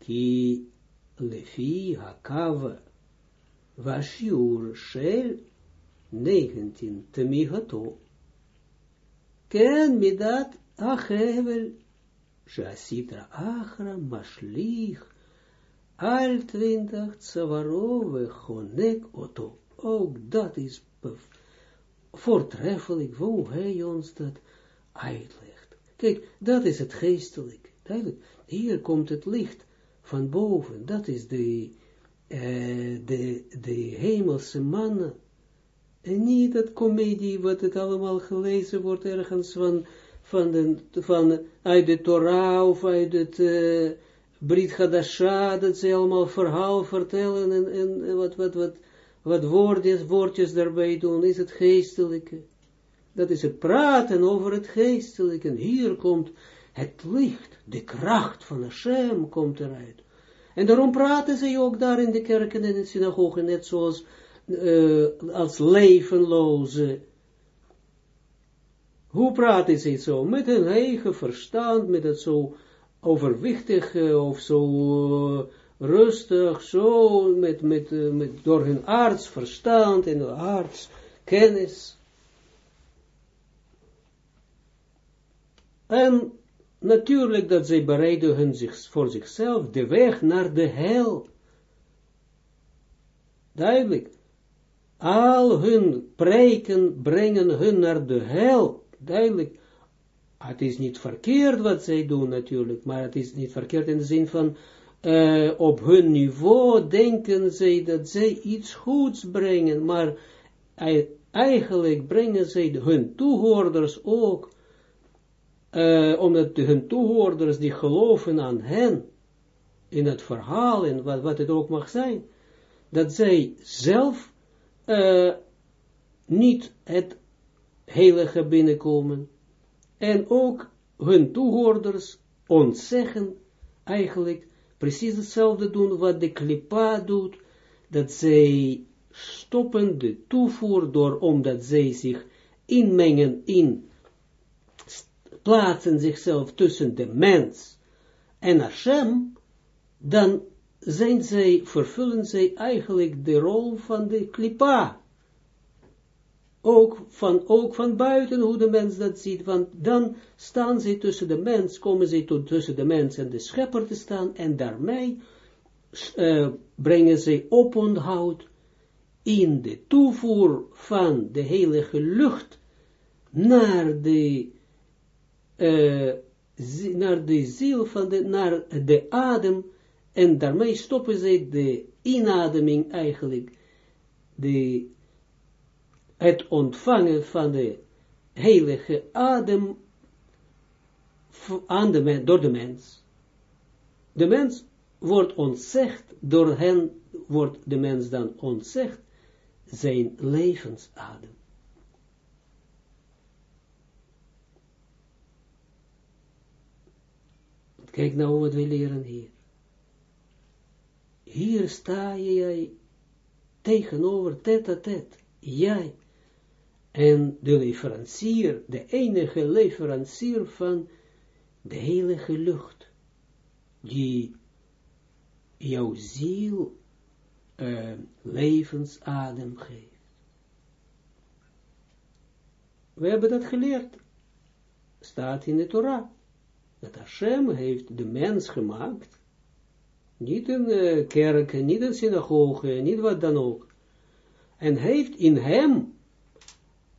Ki lefi hakav vashiur shel 19. Temihato. Ken midat achevel. Shasitra achra mashlich. Al 20 tsavarove chonek oto. Ook dat is voortreffelijk hoe hij ons dat uitlegt. Kijk, dat is het geestelijk. Hier komt het licht van boven. Dat is de, uh, de, de hemelse mannen en niet dat comedie, wat het allemaal gelezen wordt ergens van, van, de, van uit de Torah of uit het uh, Brit Hadasha, dat ze allemaal verhaal vertellen en, en wat, wat, wat, wat woordjes, woordjes daarbij doen, is het geestelijke. Dat is het praten over het geestelijke. En hier komt het licht, de kracht van Hashem komt eruit. En daarom praten ze ook daar in de kerken en in de synagogen, net zoals als levenloze. Hoe praten ze zo? Met een eigen verstand, met het zo overwichtig of zo uh, rustig, zo met, met, uh, met, door hun artsverstand en artskennis. En natuurlijk dat zij bereiden hun zich, voor zichzelf de weg naar de hel. Duidelijk al hun preken brengen hun naar de hel, duidelijk, het is niet verkeerd wat zij doen natuurlijk, maar het is niet verkeerd in de zin van, uh, op hun niveau denken zij dat zij iets goeds brengen, maar eigenlijk brengen zij hun toehoorders ook, uh, omdat hun toehoorders die geloven aan hen, in het verhaal, en wat, het ook mag zijn, dat zij zelf uh, niet het heilige binnenkomen. En ook hun toehoorders ontzeggen eigenlijk precies hetzelfde doen wat de klipa doet, dat zij stoppen de toevoer door, omdat zij zich inmengen in, plaatsen zichzelf tussen de mens en Hashem, dan zijn zij, vervullen zij eigenlijk de rol van de klipa. Ook van, ook van buiten, hoe de mens dat ziet, want dan staan zij tussen de mens, komen zij tot tussen de mens en de schepper te staan, en daarmee uh, brengen zij oponthoud in de toevoer van de heilige lucht naar de, uh, naar de ziel van de, naar de adem en daarmee stoppen ze de inademing eigenlijk, de, het ontvangen van de heilige adem aan de, door de mens. De mens wordt ontzegd, door hen wordt de mens dan ontzegd, zijn levensadem. Kijk nou wat we leren hier. Hier sta jij tegenover tet a tet, jij en de leverancier, de enige leverancier van de heilige lucht, die jouw ziel uh, levensadem geeft. We hebben dat geleerd. Staat in de Torah. Dat Hashem heeft de mens gemaakt. Niet een uh, kerk, niet een synagoge, niet wat dan ook. En heeft in hem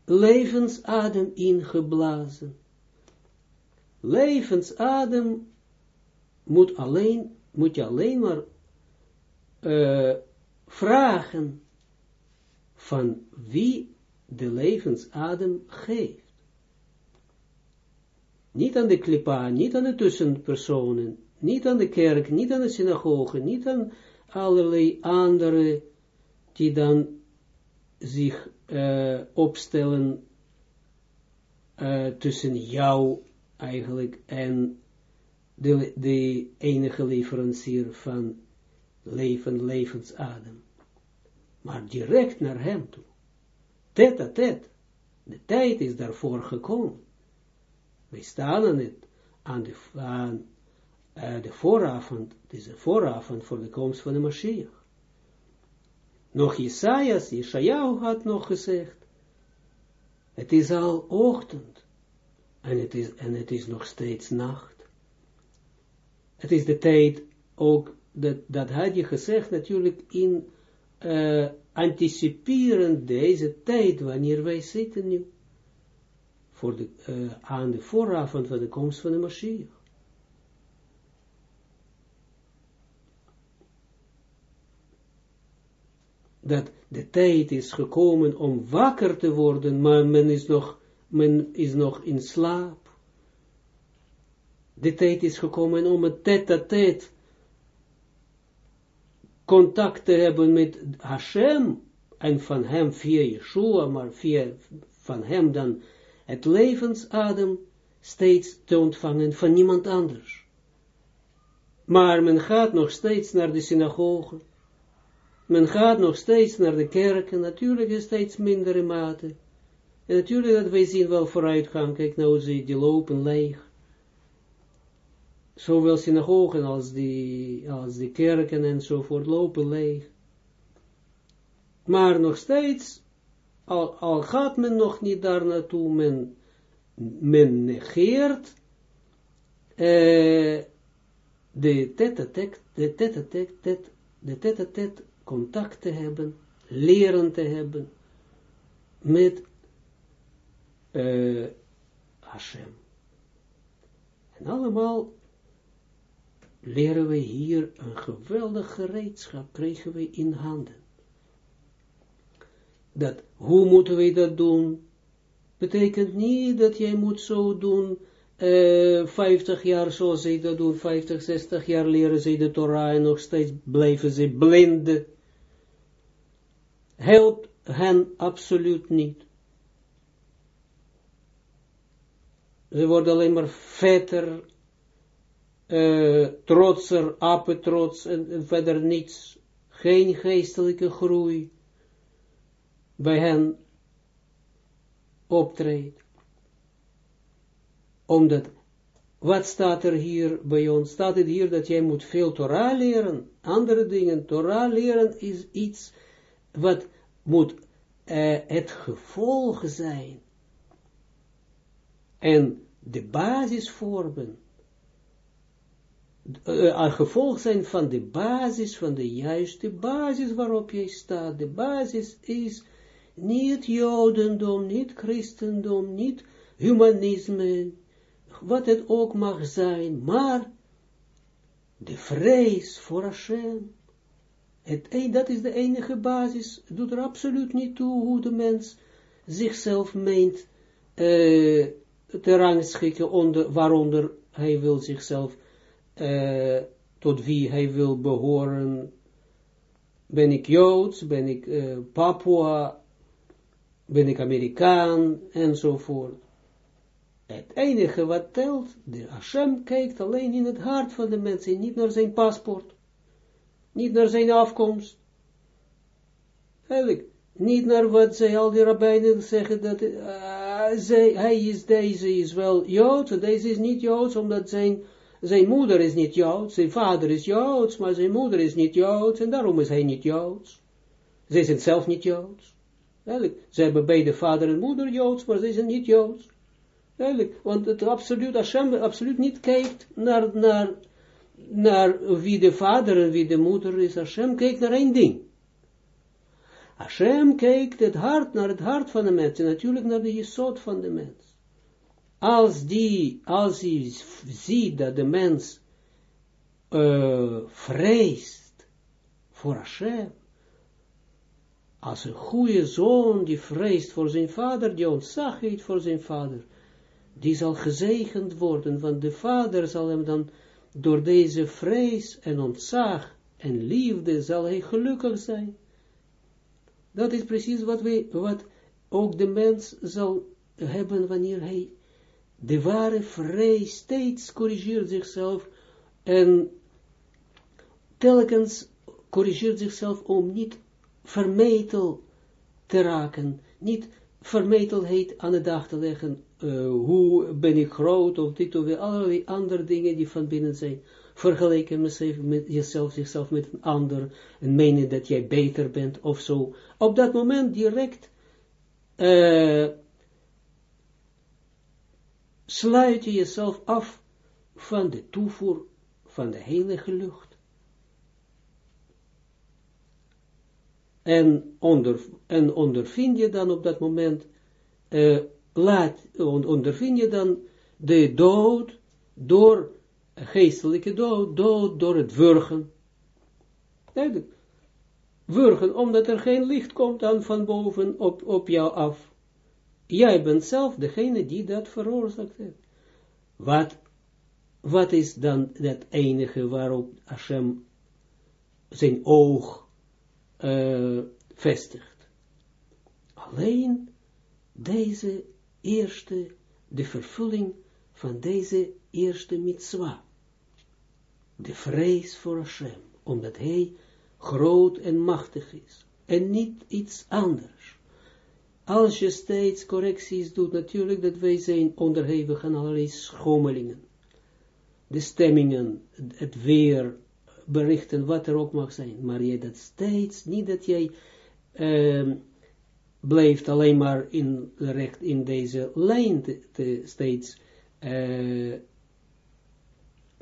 levensadem ingeblazen. Levensadem moet, alleen, moet je alleen maar uh, vragen van wie de levensadem geeft. Niet aan de klipa, niet aan de tussenpersonen, niet aan de kerk, niet aan de synagoge, niet aan allerlei andere die dan zich uh, opstellen uh, tussen jou eigenlijk en de, de enige leverancier van leven, levensadem. Maar direct naar hem toe. Tet a tet. De tijd is daarvoor gekomen. Wij staan aan het, aan de, aan, uh, de vooravond, het is de vooravond voor de komst van de Mashiach. Nog Jesajas, Jeshayahu had nog gezegd, het is al ochtend, en het is, nog steeds nacht. Het is de tijd ook, dat, dat had je gezegd natuurlijk in uh, anticiperen deze tijd wanneer wij zitten nu, voor de, aan de vooravond van de komst van de Mashiach. Dat de tijd is gekomen om wakker te worden, maar men is nog, men is nog in slaap. De tijd is gekomen om een tête-à-tête contact te hebben met Hashem, en van hem via Yeshua, maar via, van hem dan het levensadem steeds te ontvangen van niemand anders. Maar men gaat nog steeds naar de synagoge, men gaat nog steeds naar de kerken, natuurlijk is steeds mindere mate. En natuurlijk dat wij zien wel vooruitgang, kijk nou, ze die lopen leeg. Zowel synagogen als die, als die kerken enzovoort lopen leeg. Maar nog steeds, al, al gaat men nog niet daar naartoe, men, men negeert uh, de tete-tet, de tete-tet, de tete-tet contact te hebben, leren te hebben met uh, Hashem. En allemaal leren we hier een geweldig gereedschap, krijgen we in handen. Dat, hoe moeten we dat doen? Betekent niet dat jij moet zo doen, uh, 50 jaar zoals zij dat doen, 50, 60 jaar leren ze de Torah en nog steeds blijven ze blinden helpt hen absoluut niet. Ze worden alleen maar vetter, uh, trotser, apetrots en, verder niets. Geen geestelijke groei bij hen optreedt. Omdat, wat staat er hier bij ons? Staat het hier dat jij moet veel Torah leren? Andere dingen, Torah leren is iets wat moet uh, het gevolg zijn en de basis vormen, uh, een gevolg zijn van de basis, van de juiste basis waarop jij staat. De basis is niet Jodendom, niet Christendom, niet humanisme, wat het ook mag zijn, maar de vrees voor Hashem, het, dat is de enige basis, doet er absoluut niet toe hoe de mens zichzelf meent uh, te rangschikken, onder, waaronder hij wil zichzelf, uh, tot wie hij wil behoren. Ben ik Joods, ben ik uh, Papua, ben ik Amerikaan, enzovoort. Het enige wat telt, de Hashem kijkt alleen in het hart van de mensen, niet naar zijn paspoort niet naar zijn afkomst. Eigenlijk, niet naar wat zij al die rabbijnen zeggen, dat uh, zij, hij is, deze is wel Joods, deze is niet Joods, omdat zijn zijn moeder is niet Joods, zijn vader is Joods, maar zijn moeder is niet Joods, en daarom is hij niet Joods. Zij zijn zelf niet Joods. Eigenlijk, ze hebben beide vader en moeder Joods, maar zij zijn niet Joods. Eigenlijk, want het absoluut, Hashem absoluut niet kijkt naar, naar, naar wie de vader en wie de moeder is. Hashem kijkt naar één ding. Hashem kijkt het hart, naar het hart van de mens, en natuurlijk naar de jesot van de mens. Als die, als hij ziet dat de mens uh, vreest voor Hashem, als een goede zoon die vreest voor zijn vader, die ontzag heeft voor zijn vader, die zal gezegend worden, want de vader zal hem dan door deze vrees en ontzag en liefde zal hij gelukkig zijn. Dat is precies wat, wij, wat ook de mens zal hebben wanneer hij de ware vrees steeds corrigeert zichzelf en telkens corrigeert zichzelf om niet vermetel te raken, niet vermetelheid aan de dag te leggen, uh, hoe ben ik groot, of dit of allerlei andere dingen die van binnen zijn, vergelijken met jezelf, zichzelf met een ander, en menen dat jij beter bent, of zo, op dat moment direct uh, sluit je jezelf af van de toevoer van de heilige lucht. En, onder, en ondervind je dan op dat moment, uh, laat, ondervind je dan de dood door geestelijke dood, dood door het wurgen. Wurgen, omdat er geen licht komt dan van boven op, op jou af. Jij bent zelf degene die dat veroorzaakt heeft. Wat, wat is dan het enige waarop Hashem zijn oog uh, vestigt? Alleen deze eerste, de vervulling van deze eerste mitzwa. De vrees voor Hashem, omdat hij groot en machtig is. En niet iets anders. Als je steeds correcties doet, natuurlijk dat wij zijn onderhevig aan allerlei schommelingen. De stemmingen, het weer, berichten, wat er ook mag zijn. Maar je dat steeds, niet dat jij uh, blijft alleen maar in, recht in deze lijn te, steeds uh,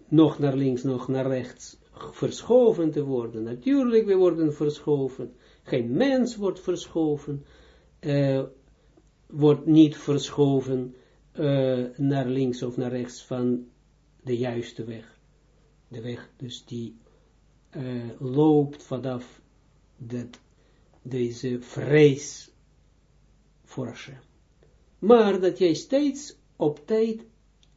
nog naar links, nog naar rechts verschoven te worden. Natuurlijk, we worden verschoven. Geen mens wordt verschoven uh, wordt niet verschoven uh, naar links of naar rechts van de juiste weg. De weg dus die uh, loopt vanaf dat, deze vrees voor Hashem. Maar dat jij steeds op tijd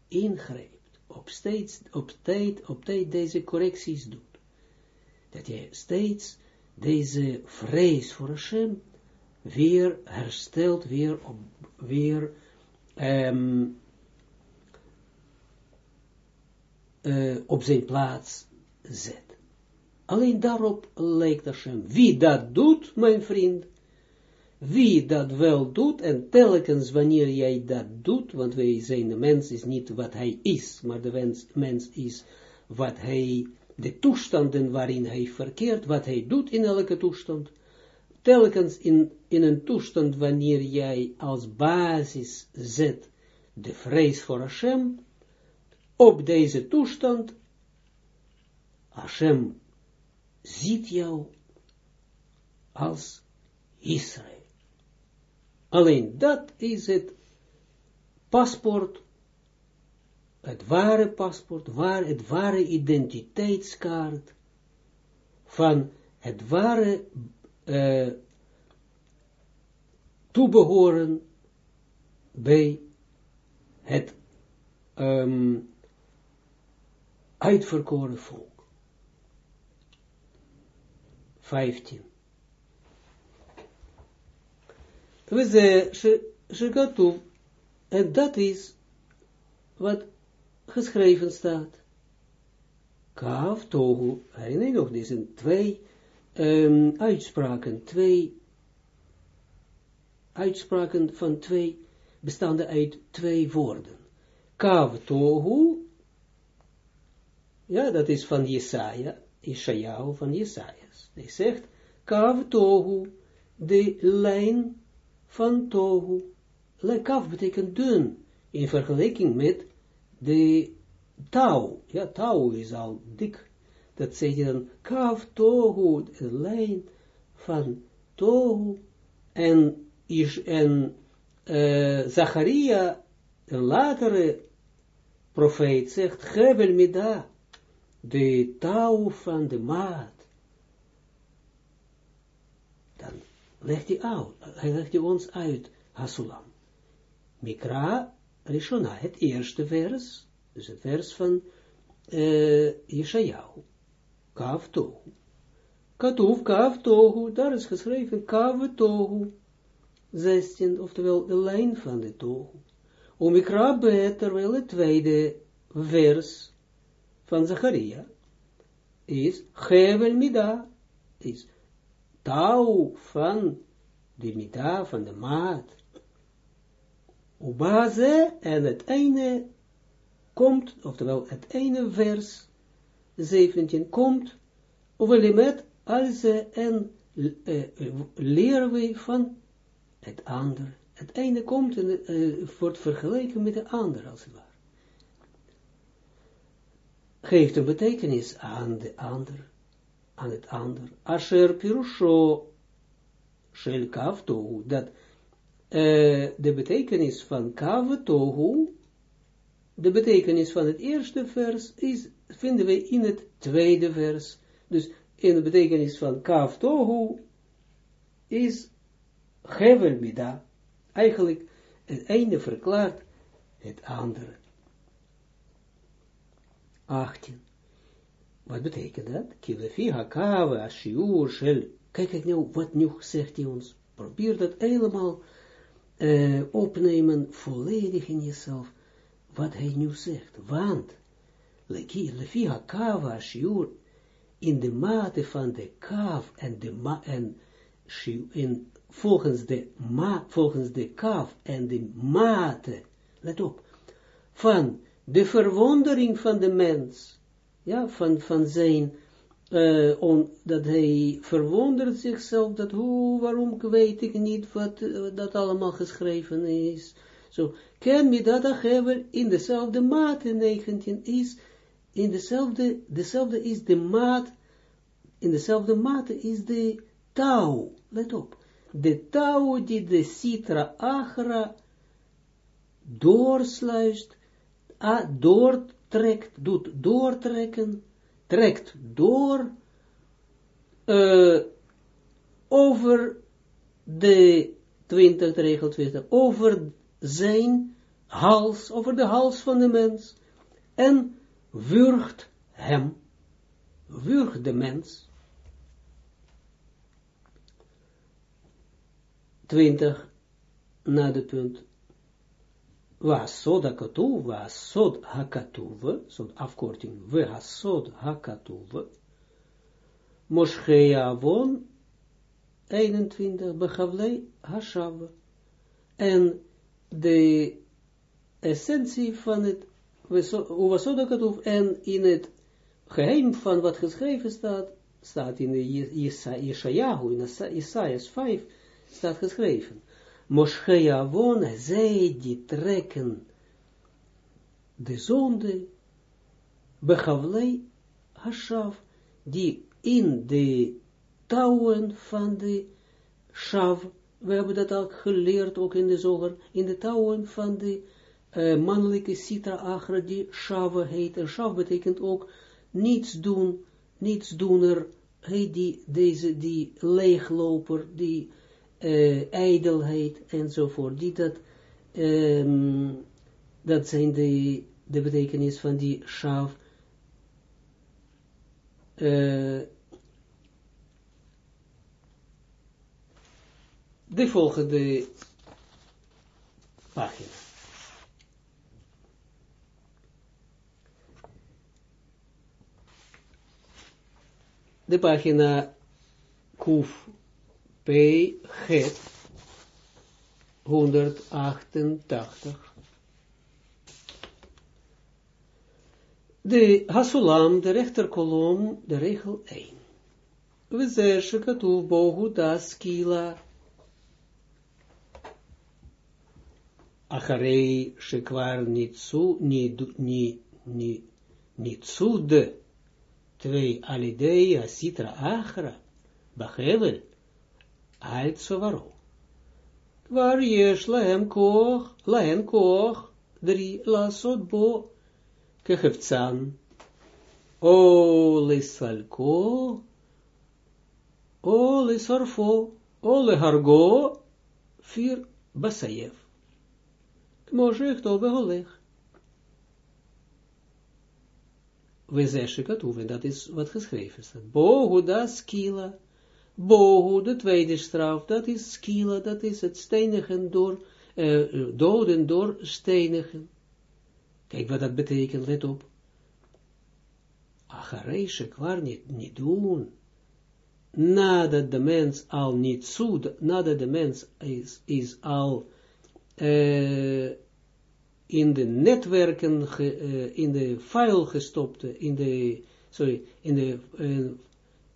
ingrijpt, op steeds, op tijd, op tijd deze correcties doet. Dat jij steeds deze vrees voor Hashem weer herstelt, weer op, weer um, uh, op zijn plaats zet. Alleen daarop lijkt Hashem. Wie dat doet, mijn vriend, wie dat wel doet, en telkens wanneer jij dat doet, want wij zijn, de mens is niet wat hij is, maar de mens, mens is wat hij, de toestanden waarin hij verkeert, wat hij doet in elke toestand, telkens in, in een toestand wanneer jij als basis zet de vrees voor Hashem, op deze toestand, Hashem ziet jou als Israël. Alleen dat is het paspoort, het ware paspoort, waar, het ware identiteitskaart van het ware uh, toebehoren bij het um, uitverkoren volk. 15. We toe, en dat is wat geschreven staat. Kaaf, tohu, herinner je nog, dit zijn twee um, uitspraken, twee uitspraken van twee, bestaande uit twee woorden. Kav tohu, Ja, dat is van Jesaja, Ishayahu van Jesajas. Hij zegt, Kav Tohu, de lijn van Tohu. Kav betekent dun, in vergelijking met de touw. Ja, touw is al dik. Dat zeg je dan, Kav Tohu, de lijn van Tohu. En, en uh, Zacharia, een latere profeet, zegt, Gebel Mida, de touw van de maat. Dan legt hij uit, hij legt hij ons uit, Hasulam. Mikra Rishona, het eerste vers, dus het vers van uh, Yeshayahu. Kav Tohu. Katoef Kav Tohu, daar is geschreven Kav Tohu. 16, oftewel de lijn van de Tohu. Omikra Bet, terwijl het tweede vers van Zacharia is Gevel Mida, is touw van de Mida, van de maat. Obaze, en het ene komt, oftewel het ene vers, 17, komt, met als en uh, leren we van het ander. Het ene komt en uh, wordt vergeleken met de ander, als het ware. Geeft een betekenis aan de ander, aan het ander. Asher pirusho shel kavtohu, dat uh, de betekenis van kavtohu, de betekenis van het eerste vers, is, vinden we in het tweede vers. Dus in de betekenis van kavtohu is Hevel mida. Eigenlijk, het ene verklaart het andere. 18. Wat betekent dat? Kilefi hakave ashiur shel. Kijk nou, wat nu zegt hij ons. Probeer dat helemaal uh, opnemen, volledig in jezelf. Wat hij nu zegt. Want, lefi hakave ashiur, in de mate van de kaaf en de ma en in volgens de, ma, volgens de kaf en de mate, let op, van de verwondering van de mens, ja, van, van zijn, uh, on, dat hij verwondert zichzelf, dat hoe, waarom weet ik niet wat uh, dat allemaal geschreven is. Zo, ken me dat hebben in dezelfde mate, 19 is, in dezelfde, dezelfde is de maat, in dezelfde mate is de touw, let op. De touw die de citra agra doorsluist, a, doortrekt, doet doortrekken, trekt door, uh, over de 20 regel 20, over zijn hals, over de hals van de mens, en wurgt hem, wurgt de mens, 20 na de punt. Wasod hakatuv, wasod hakatuv, zo'n afkorting, hasod hakatuv, Moschei avon, 21, bechavlei hashav. En de essentie van het, wasod hakatuv, en in het geheim van wat geschreven staat, staat in de Yeshayahu, in Isaiah 5, staat geschreven. Moschea wonen, zij die trekken de zonde, bechavlei hashav, die in de touwen van de shav, we hebben dat ook geleerd, ook in de zoger, in de touwen van de uh, mannelijke citra agra, die shav heet, en shav betekent ook niets doen, niets doener, heet die, deze, die leegloper, die uh, ijdelheid enzovoort, die dat, um, dat zijn de, de betekenis van die schaaf. Uh, de volgende pagina. De pagina Kuf P. Het 188. de Hasulam, de rechterkolom, de regel 1. We zeggen katoef bohu das kila. Acharei shekwar nitsu, ni, ni, de twee alidei asitra achra, bachevel, alt sovaro. Waar yesh lahem koch, lahem koch, drie lasot bo, kecheftzan, o lisalko, o lisorfo, o lehargo, vier basayev. Al beholeg. We zeggen het dat is wat geschreven staat. Bohu das skila. Bohu, de tweede straf, dat is skila, dat is het stenigen door, uh, doden door stenigen. Kijk wat dat betekent, let op. Achareische kwar niet, niet doen. Nadat de mens al niet zoet, nadat de mens is, is al uh, in de netwerken, in de file gestopte, in de, sorry, in de,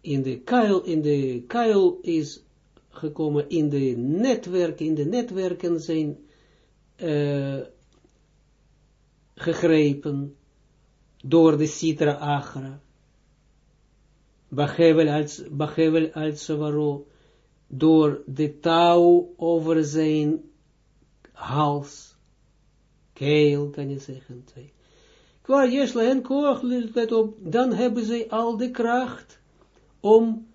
in de kuil, in de kuil is gekomen, in de netwerken, in de netwerken zijn gegrepen door de Sitra Agra. Bachevel als, Bachevel als Savaro, door de touw over zijn hals, keel kan je zeggen, twee. Qua Jesla en Koach, let op, dan hebben zij al de kracht om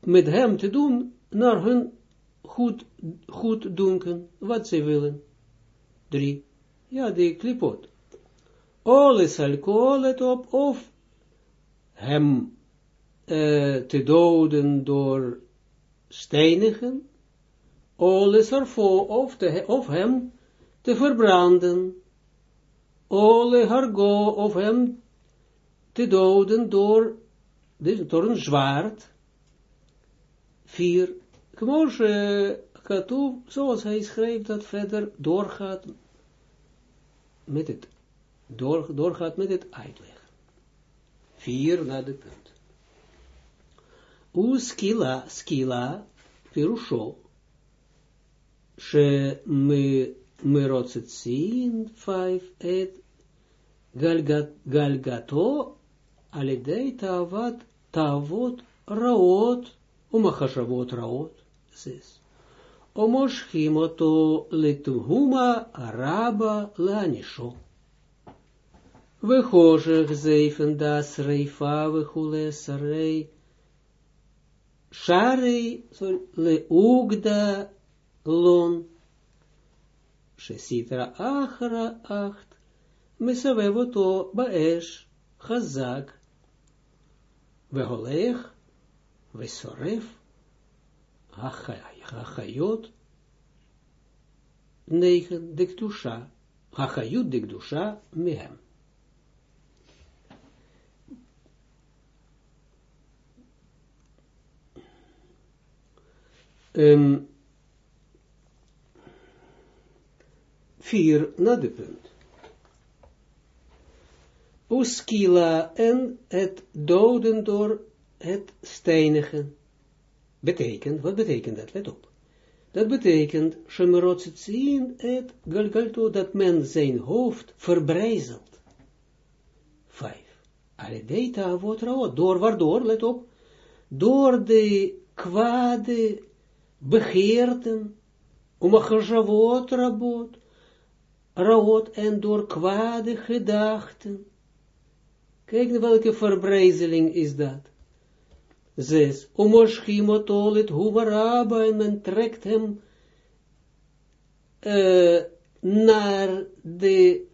met hem te doen naar hun goed, goed dunken, wat zij willen. Drie. Ja, die klipot alles alcohol op, of hem uh, te doden door steinigen, alles ervoor, of, te, of hem te verbranden, ole hargo, of hem te doden door, door een zwaard, vier, Kmoshe Katoef, zoals hij schreef, dat verder doorgaat met het door, doorgaat met het uitleggen. Vier naar de punt. U skila, skila, pirusho, she me, me rotzetzin, vijf, et, galgat, galgato, alidei tavat, tavot, raot, umachashavot raot, zes. Omoshchim oto letuhuma araba lanisho. We hozer zeven das reifa we hule sarei. Sharei le ugda lon. Achra acht. Mesavevoto baesh chazak. We soref. Hachayot. Negen dikdusha. Hachayut dikdusha mehem. Um, vier na de punt. Uskila en het doden door het steinigen. Betekent, wat betekent dat? Let op. Dat betekent, zien het galgalto, dat men zijn hoofd verbrijzelt. Vijf. Aledeta wordt door waardoor, let op, door de kwade begeerten, om een gejavot rabot, raot en door kwade gedachten. Kijk welke verbrijzeling is dat. Zes, om oschimotolit huvaraba, en men trekt hem uh, naar de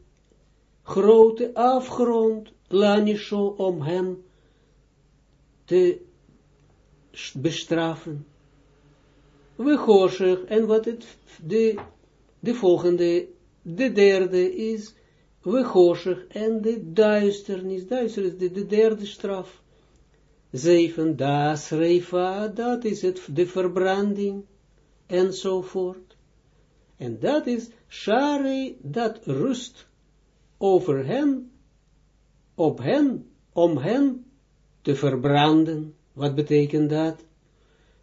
grote afgrond, lanisho, om hem te bestraffen we hoorschig, en wat het, de, de volgende, de derde is, we hoorschig, en de duisternis, duisternis, de, de derde straf. Zeven, das reifa, dat is het, de verbranding, enzovoort. En dat is, shari, dat rust over hen, op hen, om hen te verbranden. Wat betekent dat?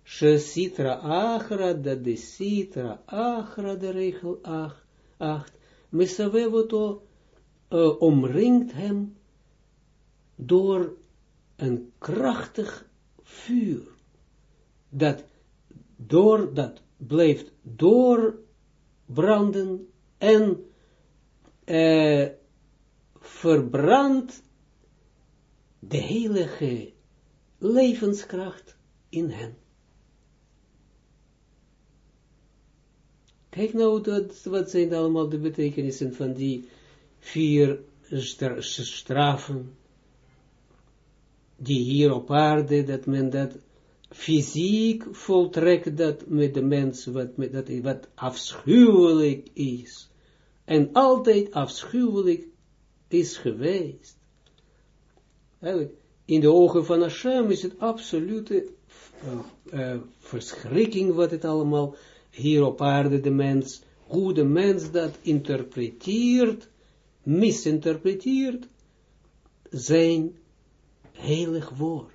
She sitra achra, dat de sitra achra, de regel 8, misavevoto uh, omringt hem door een krachtig vuur, dat door, dat blijft doorbranden en uh, verbrandt de heilige levenskracht in hen. Kijk nou, wat zijn allemaal de betekenissen van die vier straffen, die hier op aarde, dat men dat fysiek voltrekt, dat met de mens, wat, met, dat, wat afschuwelijk is, en altijd afschuwelijk is geweest. In de ogen van Hashem is het absolute uh, uh, verschrikking wat het allemaal hier op aarde de mens, hoe de mens dat interpreteert, misinterpreteert, zijn heilig woord.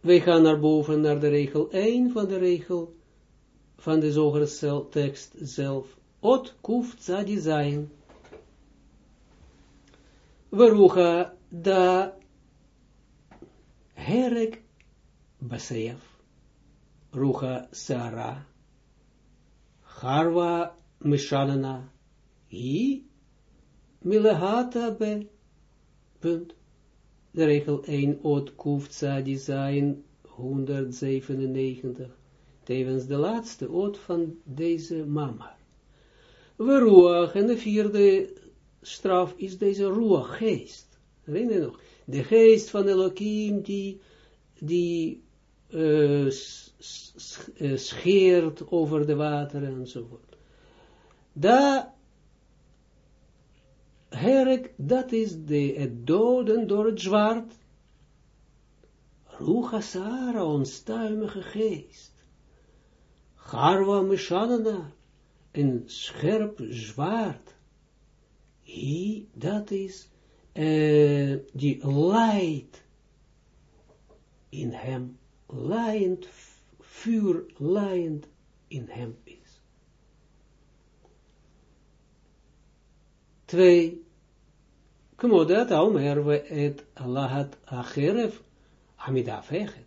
Wij gaan naar boven, naar de regel 1 van de regel van de zogere tekst zelf. Ot kuf tzadi zijn. Da herek Basev, Rucha Sara, Harva Mishanana, I, Milehata be, punt. De regel 1, Ot Kufza Design 197, tevens de laatste Ot van deze mama. We en de vierde straf is deze Ruach, geest. Herinner je nog? De geest van Elohim die, die uh, scheert over de wateren enzovoort. Da herk, dat is de, doden door het zwart. Rucha Sara, onstuimige geest. Garwa Mishanana, een scherp zwaard. Hi, dat is uh, die leidt in hem laaiend, vuur laaiend in hem is. Twee, et Allahat Acheref Amidaf Echet.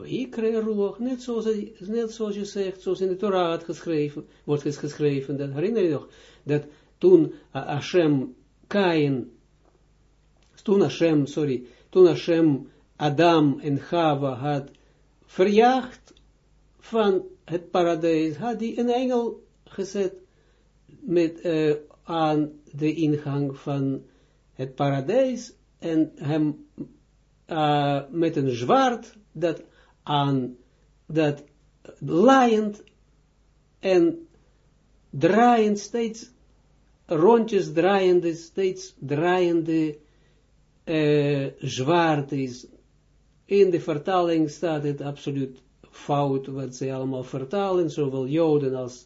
Ikre roog, net zoals, net zoals je zegt, zoals in de Torah geschreven, wordt geschreven, dat herinner je nog, dat toen Hashem Kain, toen Hashem, sorry, toen Hashem Adam en Chava had verjaagd van het paradijs, had hij een engel gezet met, uh, aan de ingang van het paradijs en hem uh, met een zwaard dat aan dat laaiend en draaiend steeds rondjes draaiende, steeds draaiende uh, zwaard is in de vertaling staat het absoluut fout, wat ze allemaal vertalen, zowel Joden als,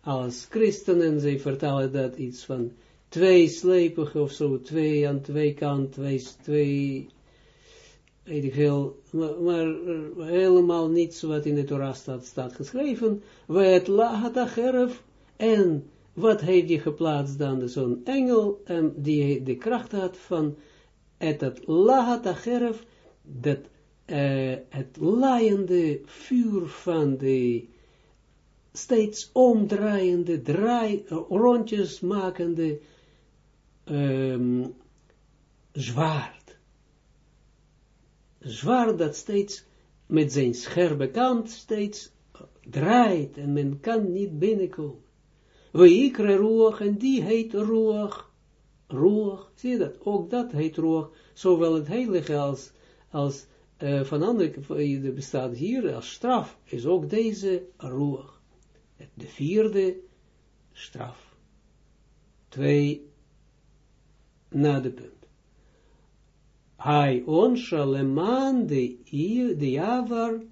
als christenen, zij vertalen dat iets van twee slepige of zo, twee aan twee kant, twee, twee weet ik veel, maar, maar helemaal niets wat in de Torah staat, staat geschreven, lahat acherf, en wat heeft je geplaatst dan? Zo'n engel, en die de kracht had van het lahat acherf, dat uh, het laaiende vuur van de steeds omdraaiende, draai, rondjes makende um, zwaard. Zwaard dat steeds met zijn scherpe kant steeds draait en men kan niet binnenkomen. We ikre roeg en die heet roeg. Roeg, zie je dat? Ook dat heet roeg, zowel het heilige als, als uh, van andere, bestaat hier als straf, is ook deze roer. De vierde straf. Twee na de punt. Hai onsha leman de de javar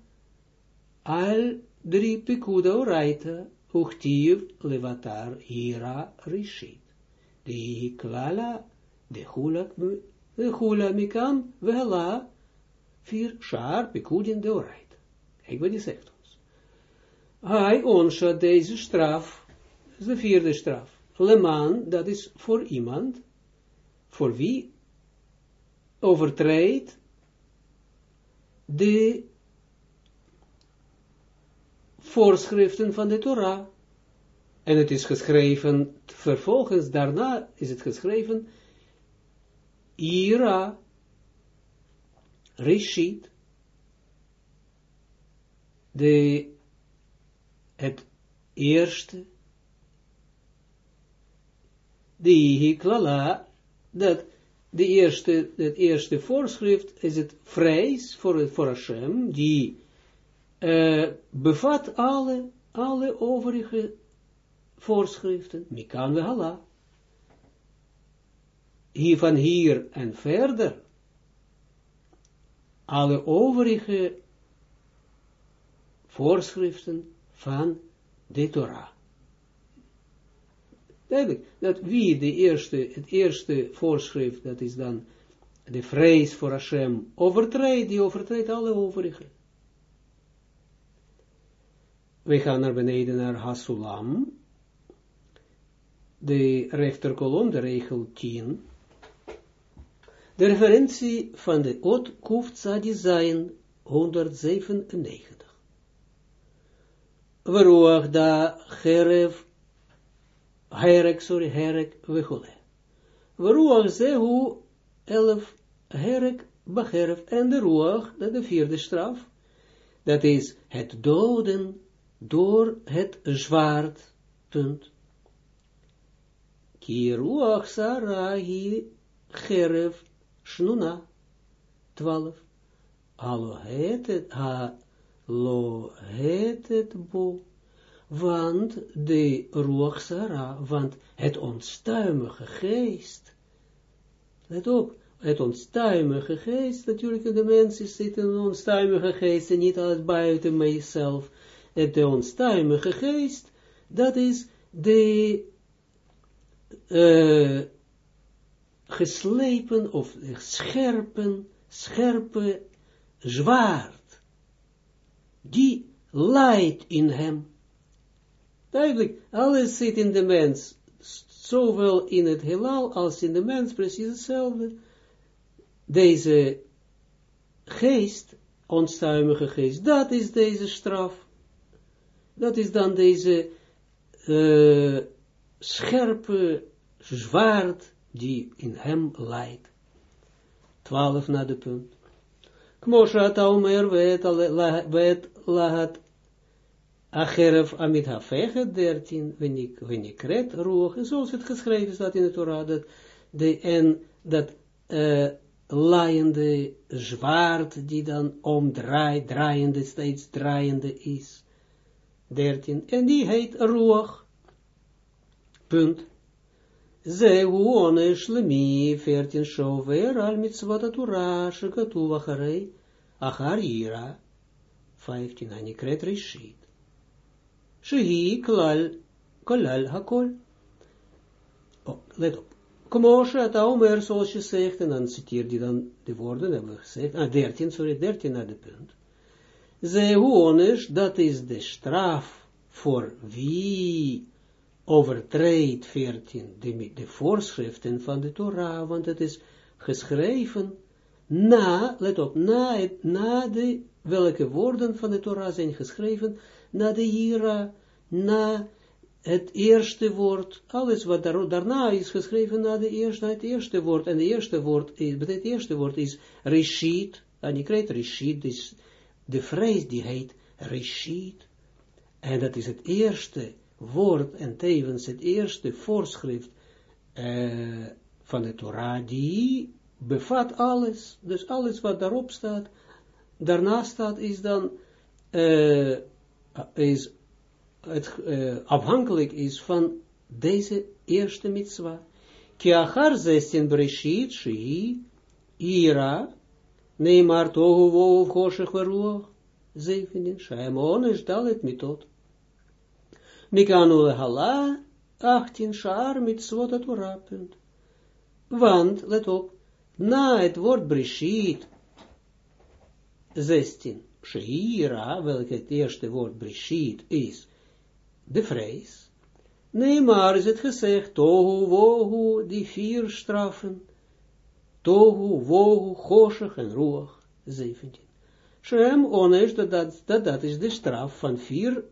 al drie pikuda oraita, uchtiv levatar ira rishit. De klala, de de hula mikam, vela, vier shaar pekudin de oreit. Kijk wat die zegt ons. Hij onsha deze straf, de vierde straf. Leman, dat is voor iemand, voor wie overtreedt de voorschriften van de Torah. En het is geschreven, vervolgens daarna is het geschreven, Ira, Rishit, de, het eerste, die hiklala, dat de eerste, het eerste voorschrift is het vrees voor, voor Hashem, die uh, bevat alle, alle overige voorschriften, mikan we hala. Hier van hier en verder, alle overige voorschriften van de Torah. Duidelijk, dat wie de eerste, het eerste voorschrift, dat is dan de vrees voor Hashem, overtreedt, die overtreedt alle overige. We gaan naar beneden naar Hasulam, de rechterkolom, de regel 10. De referentie van de Ot Kufza Design 197. Veruach da Gerev Herek, sorry, Herek, Wechole. Ruach zehu elf Herek, Bacheref, en de Ruach, dat de vierde straf, dat is het doden door het zwaard, punt. Ki Sarahi Geref Shnuna, twaalf. Alo het het, ha, lo het het bo want de Ruach want het onstuimige geest, let op, het onstuimige geest, natuurlijk de mensen zitten in een onstuimige geest en niet alles buiten mijzelf, het onstuimige geest, dat is de uh, geslepen of scherpen, scherpe zwaard, die leidt in hem, Duidelijk, alles zit in de mens, zowel in het heelal als in de mens, precies hetzelfde. Deze geest, onstuimige geest, dat is deze straf. Dat is dan deze uh, scherpe zwaard die in hem leidt. Twaalf na de punt. Kmosha Taumer weet lahat Acheref Amit Hafege 13, wenn ik red roeg, zoals het geschreven staat in het Torah, dat de, en dat uh, laaiende zwaard, die dan omdraait, draaiende, steeds draaiende is. 13, en die heet roeg. Punt. Ze one shlemi 14 shover al mitzvot Torah, shekatuv acharei, achar ira. 15, anikret rishit. Shehi klal, kolal hakol. Oh, let op. Komoshe, het Omer, zoals zegt, en dan citeer die dan de woorden, hebben gezegd, ah, 13, sorry, 13 naar de punt. Zehuonisch, dat is de straf voor wie overtreedt 14, de, de voorschriften van de Torah, want het is geschreven na, let op, na, het, na de, welke woorden van de Torah zijn geschreven, na de Hira, na het eerste woord, alles wat daar, daarna is geschreven na, de eerste, het eerste woord, en het eerste woord is, het eerste woord is Rishit, en je krijgt Rishit, is de vrees die heet Rishit, en dat is het eerste woord, en tevens het eerste voorschrift uh, van de Torah, die bevat alles, dus alles wat daarop staat, daarna staat, is dan, uh, is het uh, afhankelijk is van deze eerste mitzwa. Kiachar 16 breshit, shi, ira, neemar tohu vov choshech veruach, 17, shaem onesh dalet mitot. Mikanu hala, 18 shaar mitzvot Torah, punt. Want, let op, na het woord Brishit, 16, Sheira, welk het eerste woord Brishit is, de vrees. Nee, maar is het gezegd, tohu, wohu, die vier straffen, tohu, wohu, choshech en ruach, 17. Shem onesh, dat, dat, dat is de straf van vier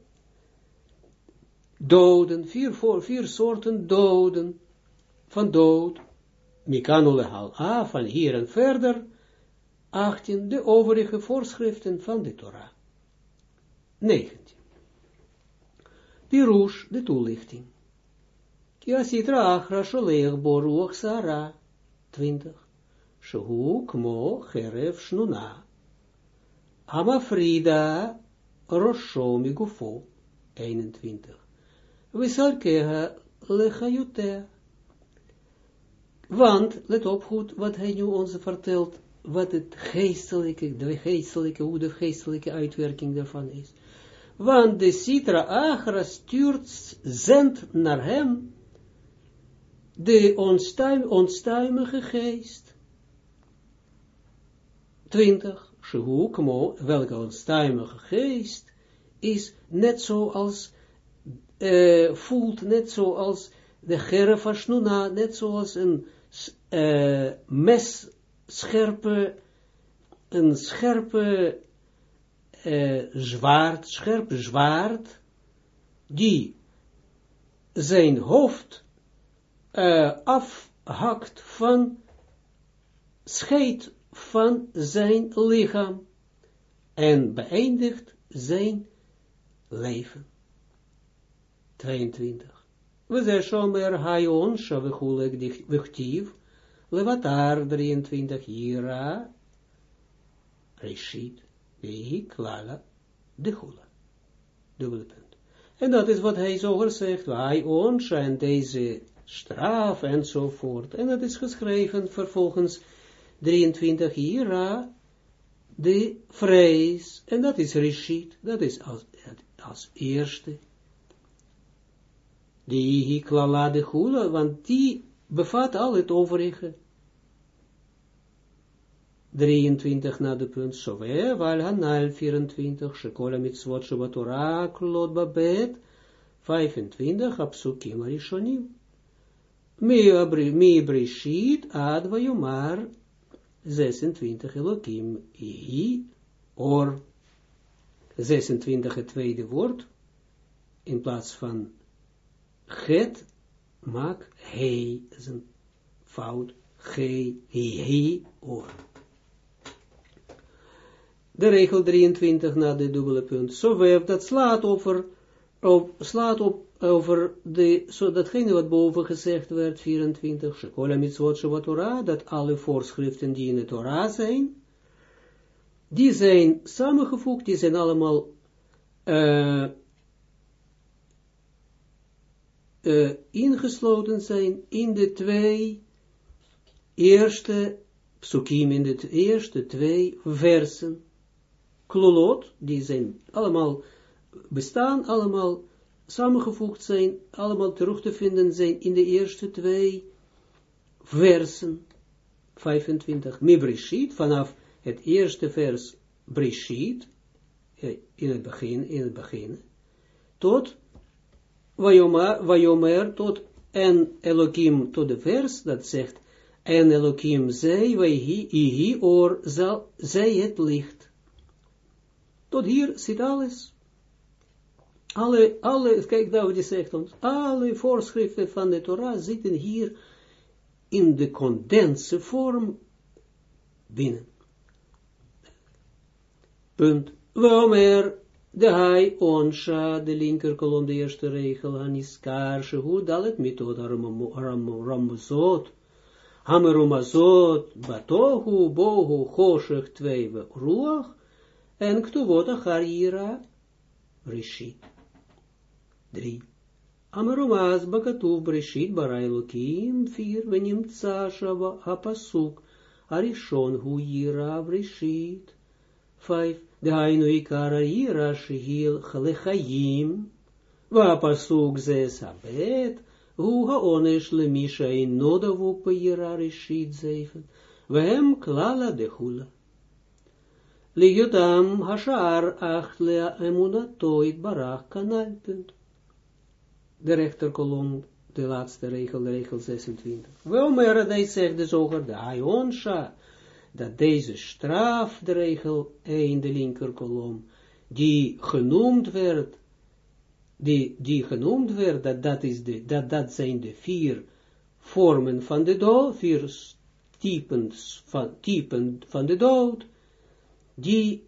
doden, vier, voor, vier soorten doden, van dood. Mikanule hal a, van hier en verder, 18, de overige voorschriften van de Torah. 19. Pirush, de toelichting. Kia sitra achra sholeach boruach sara, 20. Shehu kmo shnuna. Amafrida rosho migufo, 21. Wisalkeha lechayotea. Want, let op goed, wat hij nu ons vertelt, wat het geestelijke, de geestelijke, hoe de geestelijke uitwerking daarvan is. Want de Sitra Agra stuurt, zendt naar hem de onstuim, onstuimige geest. 20. Shehu welke onstuimige geest is net zoals, uh, voelt net zoals de gerefashnuna, net zoals een uh, mes scherpe, een scherpe uh, zwaard, scherpe zwaard, die zijn hoofd uh, afhakt van scheid van zijn lichaam en beëindigt zijn leven. 22. We zijn shomer hayon shavechulek dichtief Levatar 23 Ira Rishit Vehi Klala de Hula. Dubbele punt. En dat is wat hij zo zegt. Hij ons en deze straf enzovoort. En dat is geschreven vervolgens 23 Ira de vrees. En dat is Rishit. Dat is als, als eerste. Die Klala de want die bevat al het overige. 23 na de punt, Sove, Val Hanal 24, Shekola Mitzvot Shabbatorah, Klot Babet, 25, Apsukim Arishonim. Mi Brishit, Ad Vayomar, 26, Elokim, I, Or, 26 het tweede woord, in plaats van het, maak Hei, is een fout, Hei, Hei, Or de regel 23 na de dubbele punt, zo werft dat slaat over, op, slaat op, over de, datgene wat boven gezegd werd, 24, Shekola mitzvot Torah, dat alle voorschriften die in de Torah zijn, die zijn samengevoegd, die zijn allemaal uh, uh, ingesloten zijn in de twee eerste psukim, in de eerste twee versen. Klolot, die zijn allemaal bestaan, allemaal samengevoegd zijn, allemaal terug te vinden zijn in de eerste twee versen, 25, Mibrishit, vanaf het eerste vers Brishit, eh, in het begin, in het begin, tot Vayomer, tot en Elohim, tot de vers, dat zegt, en Elohim zei, wij hi, or, zij het licht. Tot hier zit alles. Alle, alle, kijk nou, die zegt ons, alle voorschriften van de Torah zitten hier in de condense vorm binnen. Punt. Waarom de hai onsha, de linker kolom, de eerste regel, aniskar, shehu, dalet mitod ramazot, hamerumazot, batohu, bohu, choshech, twee, ruach, en ktuvot achar yira brishit. Drie. Amarumaz bakatuv brishit barai lokim, vier, venimtza shava hapasuk, arishon hu yira De yira shihil chalechayim, Wa pasuk ze sabet, hu haonesh le misha in nodavuk beira rishit zeven, hem klala de le emunatoit barach kanalpunt. De rechterkolom, de laatste regel, de regel 26. Wel de de dat deze straf, de regel 1, de linkerkolom, die genoemd werd, die, die genoemd werd, dat, dat, is de, dat, dat zijn de vier vormen van de dood, vier typen van, typen van de dood, die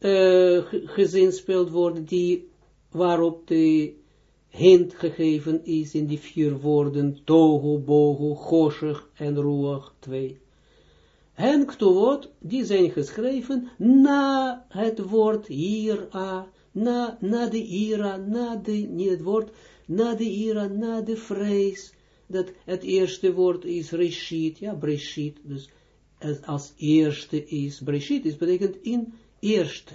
uh, gezinspeeld worden, die waarop de hint gegeven is in die vier woorden, tohu, bohu, choshech en ruach, twee. En ktuvot, die zijn geschreven na het woord ira, na, na de ira, na de, niet het woord, na de ira, na de vrees, dat het eerste woord is reshit, ja, breshit, dus als eerste is, breshit is betekent in eerste,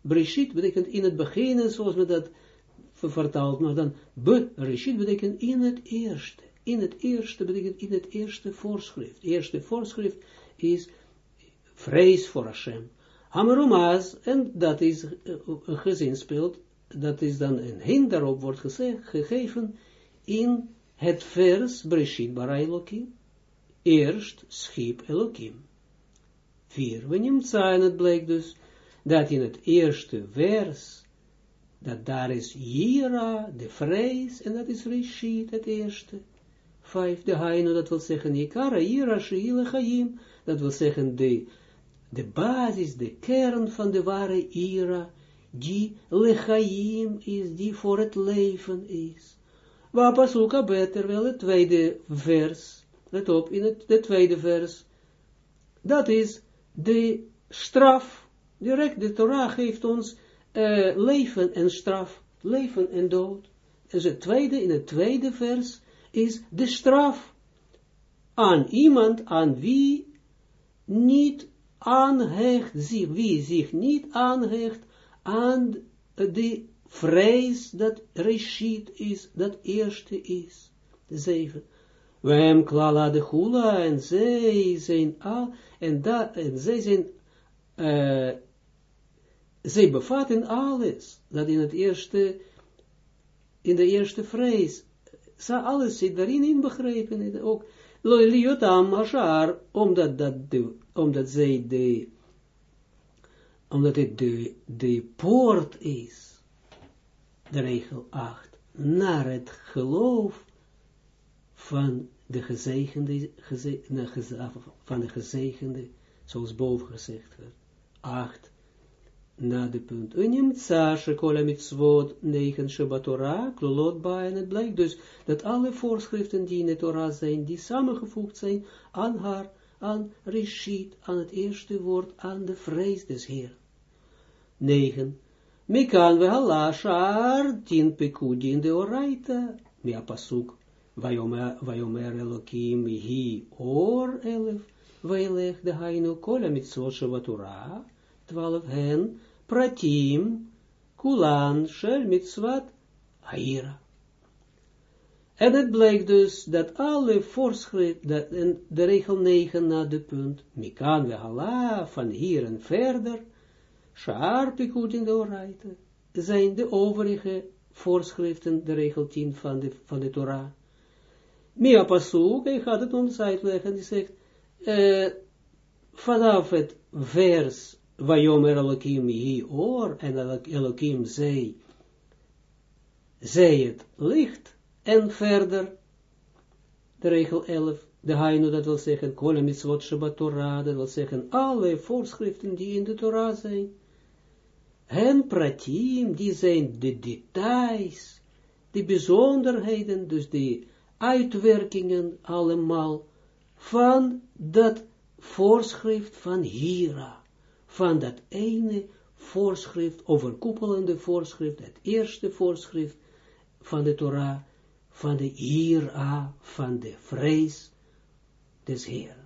breshit betekent in het begin, zoals we dat vertaald, maar dan bereshit betekent in het eerste, in het eerste betekent in het eerste voorschrift, eerste voorschrift is vrees voor Hashem. Hamerumaz, en dat is een gezin speelt, dat is dan een hin daarop wordt gegeven in het vers Breshit bara Elohim. Eerst schiep Elohim. Vier. We nemen het blijkt dus, dat in het eerste vers, dat daar is Jira, de vrees, en dat is Reshit, het eerste. Vijf, de Haino, dat wil zeggen, Yikara, Jira, dat wil zeggen, de, de basis, de kern van de ware Ira, die lechaim is, die voor het leven is. Waar pasuka beter wel het tweede vers, let op, in het de tweede vers, dat is de straf, direct de Torah geeft ons uh, leven en straf, leven en dood. Dus het tweede, in het tweede vers, is de straf aan iemand aan wie niet aanhecht, wie zich niet aanhecht aan de vrees dat reshit is, dat eerste is. Zeven. Wem klala de hula, en zij zijn al, en, dat, en zij zijn, uh, zij bevatten alles, dat in het eerste, in de eerste vrees, alles zit daarin inbegrepen, ook Liotam Hashar, omdat dat de, omdat zij de, omdat het de, de poort is, de regel 8, naar het geloof van de gezegende, geze, van de gezegende, zoals boven gezegd werd. 8 na de punt. Unimtsa shekola mitzvot negen Shabbatorah, klolot en het blijkt dus dat alle voorschriften die in de Torah zijn, die samengevoegd zijn aan haar, aan Rishit, aan het eerste woord, aan de vrees des Heer. 9. Mikan we hala shar tin de oraita, mi apasuk, vayomer elokim hi or elef, vailech de hainu kola mitzvot Shabbatorah, 12 hen, pratim, kulan, shel mitzvat, haira. En het blijkt dus dat alle voorschriften, en de regel 9 na de punt, mikan we hala, van hier en verder, shaar pikut in de oraite, zijn de overige voorschriften, de regel 10 van de, van de Torah. Mia pasuk, hij gaat het ons uitleggen, die zegt, uh, vanaf het vers Vajomer Elohim hi or, en Elohim zei, zei het licht, en verder, de regel 11, de Hainu, dat wil zeggen, kolem is wat Shabbat Torah, dat wil zeggen, alle voorschriften die in de Torah zijn, en pratim, die zijn de details, de bijzonderheden, dus de uitwerkingen allemaal, van dat voorschrift van Hira van dat ene voorschrift, overkoepelende voorschrift, het eerste voorschrift van de Torah, van de Ira, van de vrees des Heeren.